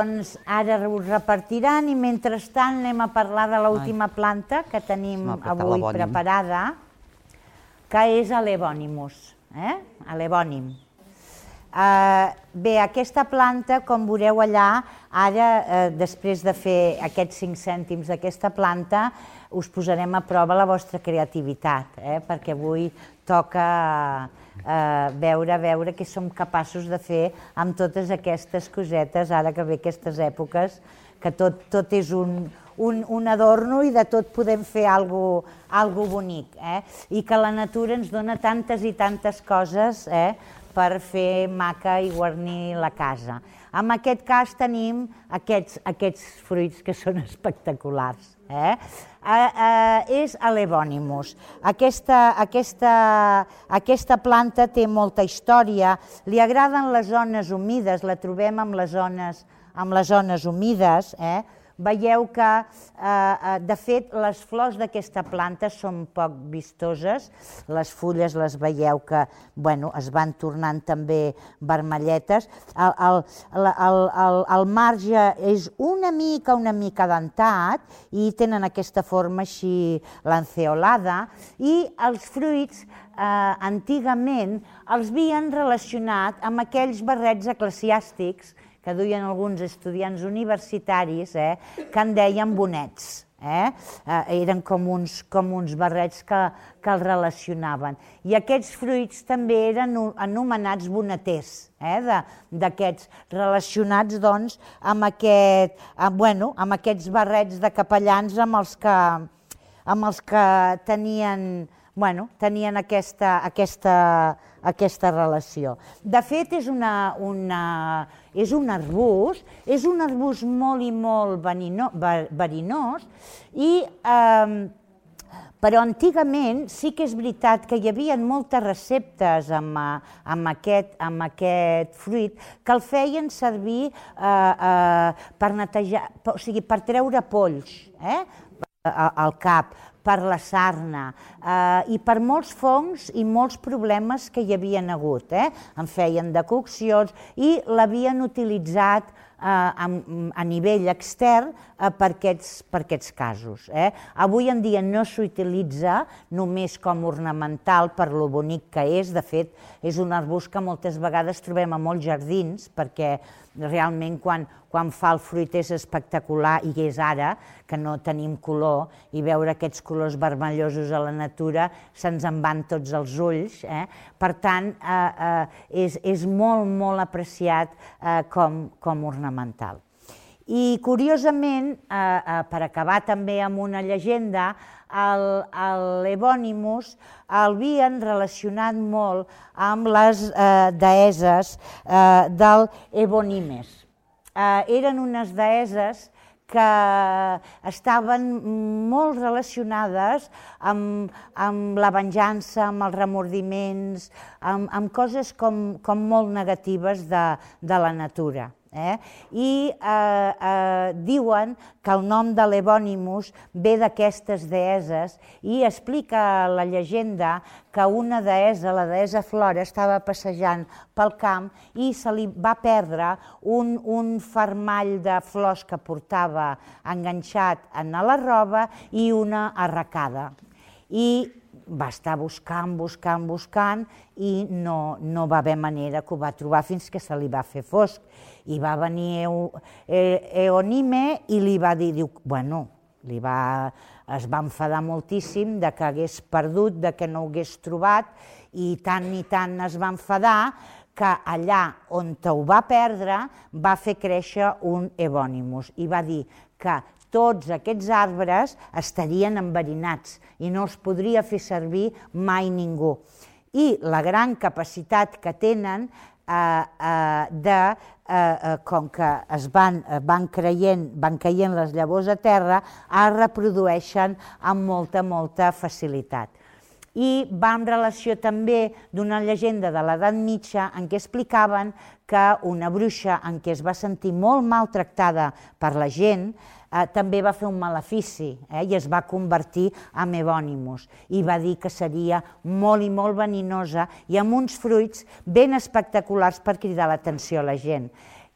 Doncs ara us repartiran i mentrestant anem a parlar de l'última planta que tenim avui preparada, que és l'ebònimus, eh? l'ebònim. Uh, bé, aquesta planta, com veureu allà, ara, uh, després de fer aquests 5 cèntims d'aquesta planta, us posarem a prova la vostra creativitat, eh? perquè avui toca uh, veure, veure què som capaços de fer amb totes aquestes cosetes, ara que ve aquestes èpoques, que tot, tot és un, un, un adorno i de tot podem fer algo, algo bonic. Eh? I que la natura ens dona tantes i tantes coses eh? per fer maca i guarnir la casa. En aquest cas tenim aquests, aquests fruits que són espectaculars. Eh? Eh, eh, és l'Ebònimus. Aquesta, aquesta, aquesta planta té molta història, li agraden les zones humides, la trobem amb les zones, amb les zones humides, eh? Veieu que, eh, eh, de fet, les flors d'aquesta planta són poc vistoses. Les fulles les veieu que bueno, es van tornant també vermelletes. El, el, el, el, el, marge és una mica, una mica dentat i tenen aquesta forma així lanceolada i els fruits eh, antigament els havien relacionat amb aquells barrets eclesiàstics que duien alguns estudiants universitaris, eh, que en deien bonets. Eh? Eh, eren com uns, com uns barrets que, que els relacionaven. I aquests fruits també eren anomenats boneters, eh? d'aquests, relacionats doncs, amb, aquest, amb, bueno, amb aquests barrets de capellans amb els que, amb els que tenien, bueno, tenien aquesta, aquesta, aquesta relació. De fet, és, una, una, és un arbust, és un arbust molt i molt verinós i eh, però antigament sí que és veritat que hi havia moltes receptes amb, amb, aquest, amb aquest fruit que el feien servir eh, eh, per netejar, o sigui, per treure polls eh, al cap, per la sarna eh, i per molts fongs i molts problemes que hi havien hagut. Eh? En feien decoccions i l'havien utilitzat eh, a, a nivell extern eh, per, aquests, per aquests casos. Eh? Avui en dia no s'utilitza només com ornamental per lo bonic que és, de fet és un arbust que moltes vegades trobem a molts jardins perquè realment quan, quan fa el fruit és espectacular i és ara, que no tenim color, i veure aquests colors vermellosos a la natura se'ns en van tots els ulls. Eh? Per tant, eh, eh, és, és molt, molt apreciat eh, com, com ornamental. I curiosament, eh, eh, per acabar també amb una llegenda, l'Ebònimus el havien relacionat molt amb les eh, deeses eh, del Ebonimes. Eh, eren unes deeses que estaven molt relacionades amb, amb la venjança, amb els remordiments, amb, amb coses com, com molt negatives de, de la natura. Eh? I eh, eh, diuen que el nom de l'Ebònimus ve d'aquestes deeses i explica la llegenda que una deessa, la deessa Flora, estava passejant pel camp i se li va perdre un, un fermall de flors que portava enganxat en la roba i una arracada. I va estar buscant, buscant, buscant i no, no va haver manera que ho va trobar fins que se li va fer fosc. I va venir Eonime i li va dir, diu, bueno, li va, es va enfadar moltíssim de que hagués perdut, de que no ho hagués trobat, i tant i tant es va enfadar que allà on ho va perdre va fer créixer un Ebònimus i va dir que tots aquests arbres estarien enverinats i no els podria fer servir mai ningú. I la gran capacitat que tenen eh, eh, de, eh, eh, com que es van, eh, van, creient, van caient les llavors a terra, es reprodueixen amb molta, molta facilitat i va en relació també d'una llegenda de l'edat mitja en què explicaven que una bruixa en què es va sentir molt maltractada per la gent eh, també va fer un malefici eh, i es va convertir en Ebònimus i va dir que seria molt i molt veninosa i amb uns fruits ben espectaculars per cridar l'atenció a la gent.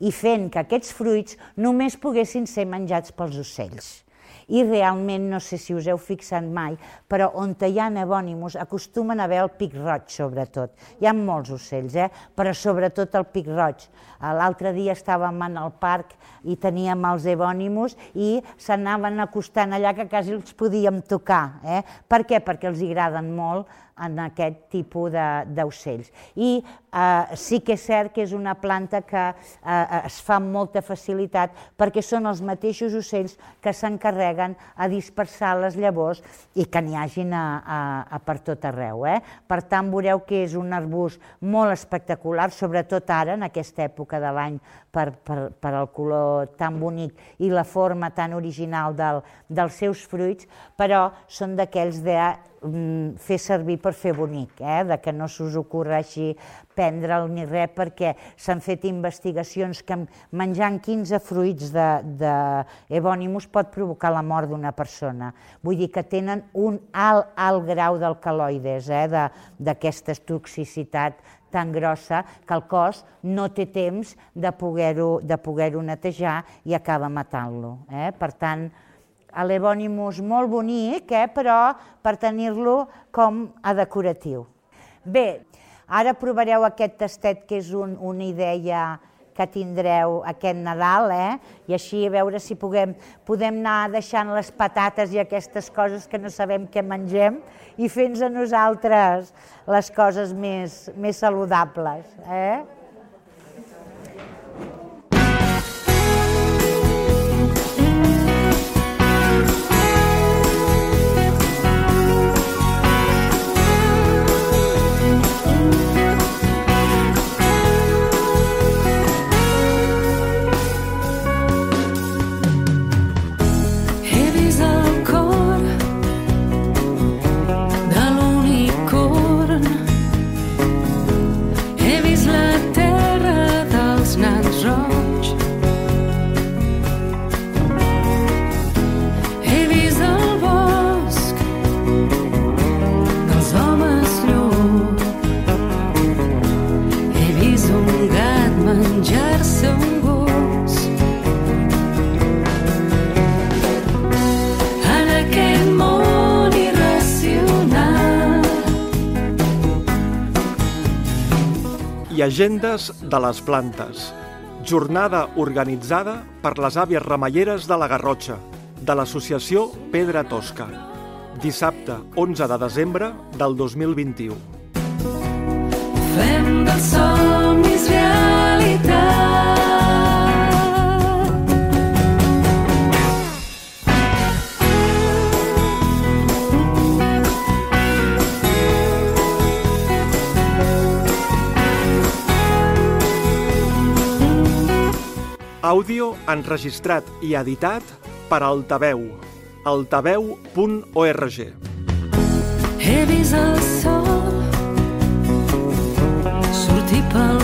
i fent que aquests fruits només poguessin ser menjats pels ocells i realment no sé si us heu fixat mai, però on hi ha ebònimus acostumen a haver el pic roig sobretot. Hi ha molts ocells, eh? però sobretot el pic roig. L'altre dia estàvem en el parc i teníem els ebònimus i s'anaven acostant allà que quasi els podíem tocar. Eh? Per què? Perquè els agraden molt en aquest tipus d'ocells. I eh, sí que és cert que és una planta que eh, es fa amb molta facilitat perquè són els mateixos ocells que s'encarreguen a dispersar les llavors i que n'hi hagin a, a, a per tot arreu. Eh? Per tant, veureu que és un arbust molt espectacular, sobretot ara, en aquesta època de l'any, per, per, per el color tan bonic i la forma tan original del, dels seus fruits, però són d'aquells de Mm, fer servir per fer bonic, eh? de que no s'us ocorreixi prendre'l ni res, perquè s'han fet investigacions que menjant 15 fruits d'ebònimus pot provocar la mort d'una persona. Vull dir que tenen un alt, alt grau d'alcaloides, eh? d'aquesta toxicitat tan grossa que el cos no té temps de poder-ho poder, netejar i acaba matant-lo. Eh? Per tant, l'Ebonimus molt bonic, eh, però per tenir-lo com a decoratiu. Bé, ara provareu aquest tastet que és un, una idea que tindreu aquest Nadal, eh? i així a veure si puguem, podem anar deixant les patates i aquestes coses que no sabem què mengem i fent-nos a nosaltres les coses més, més saludables. Eh? Llegendes de les plantes. Jornada organitzada per les àvies remeieres de la Garrotxa, de l'associació Pedra Tosca. Dissabte 11 de desembre del 2021. Fem dels somnis realitat. Àudio enregistrat i editat per Altaveu. altaveu.org He vist el sol sortir pel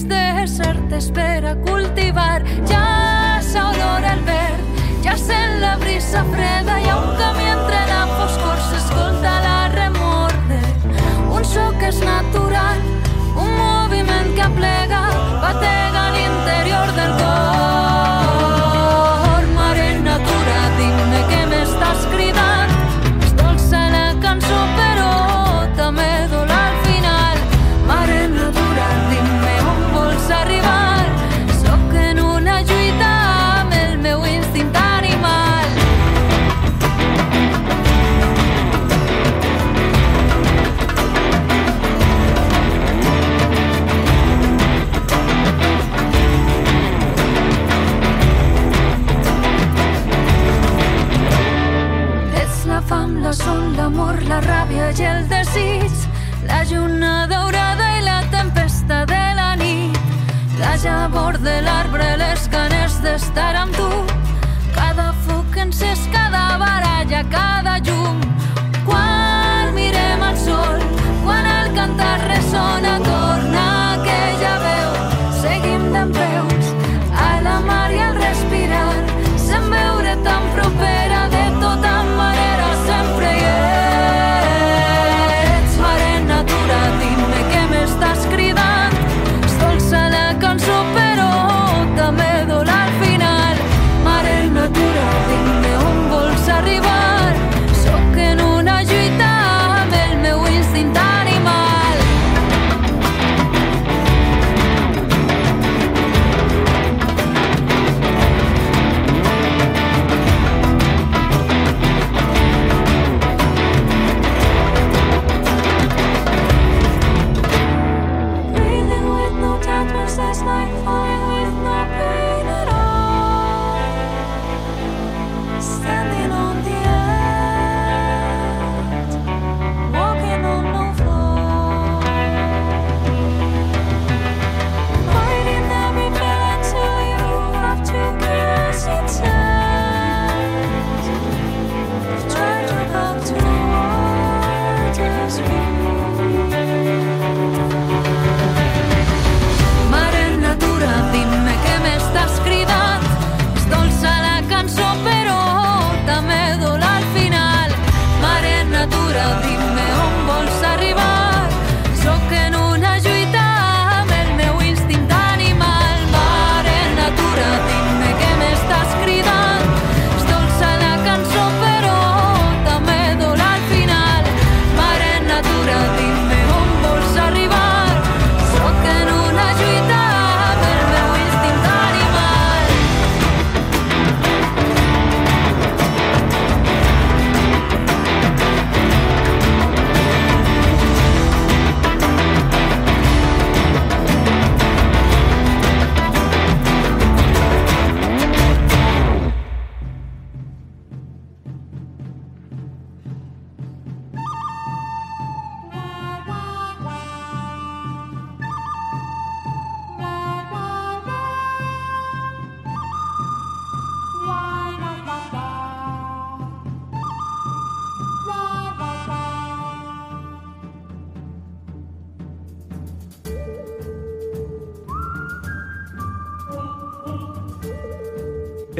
de ser te espera cultivar. Ya s'adora el verd, ja sent la brisa freda i un camí entre la foscor s'escolta la remor d'un so que és natural l'amor, la ràbia i el desig, la lluna daurada i la tempesta de la nit, la llavor de l'arbre, les ganes d'estar amb tu, cada foc encès, cada baralla, cada llum,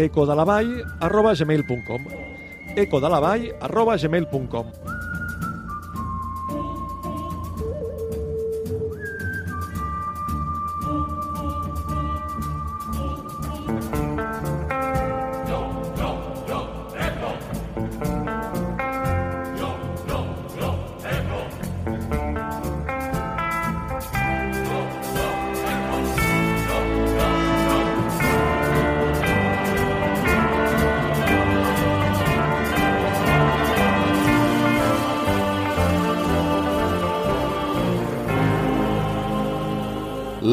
ecodelavall arroba gmail.com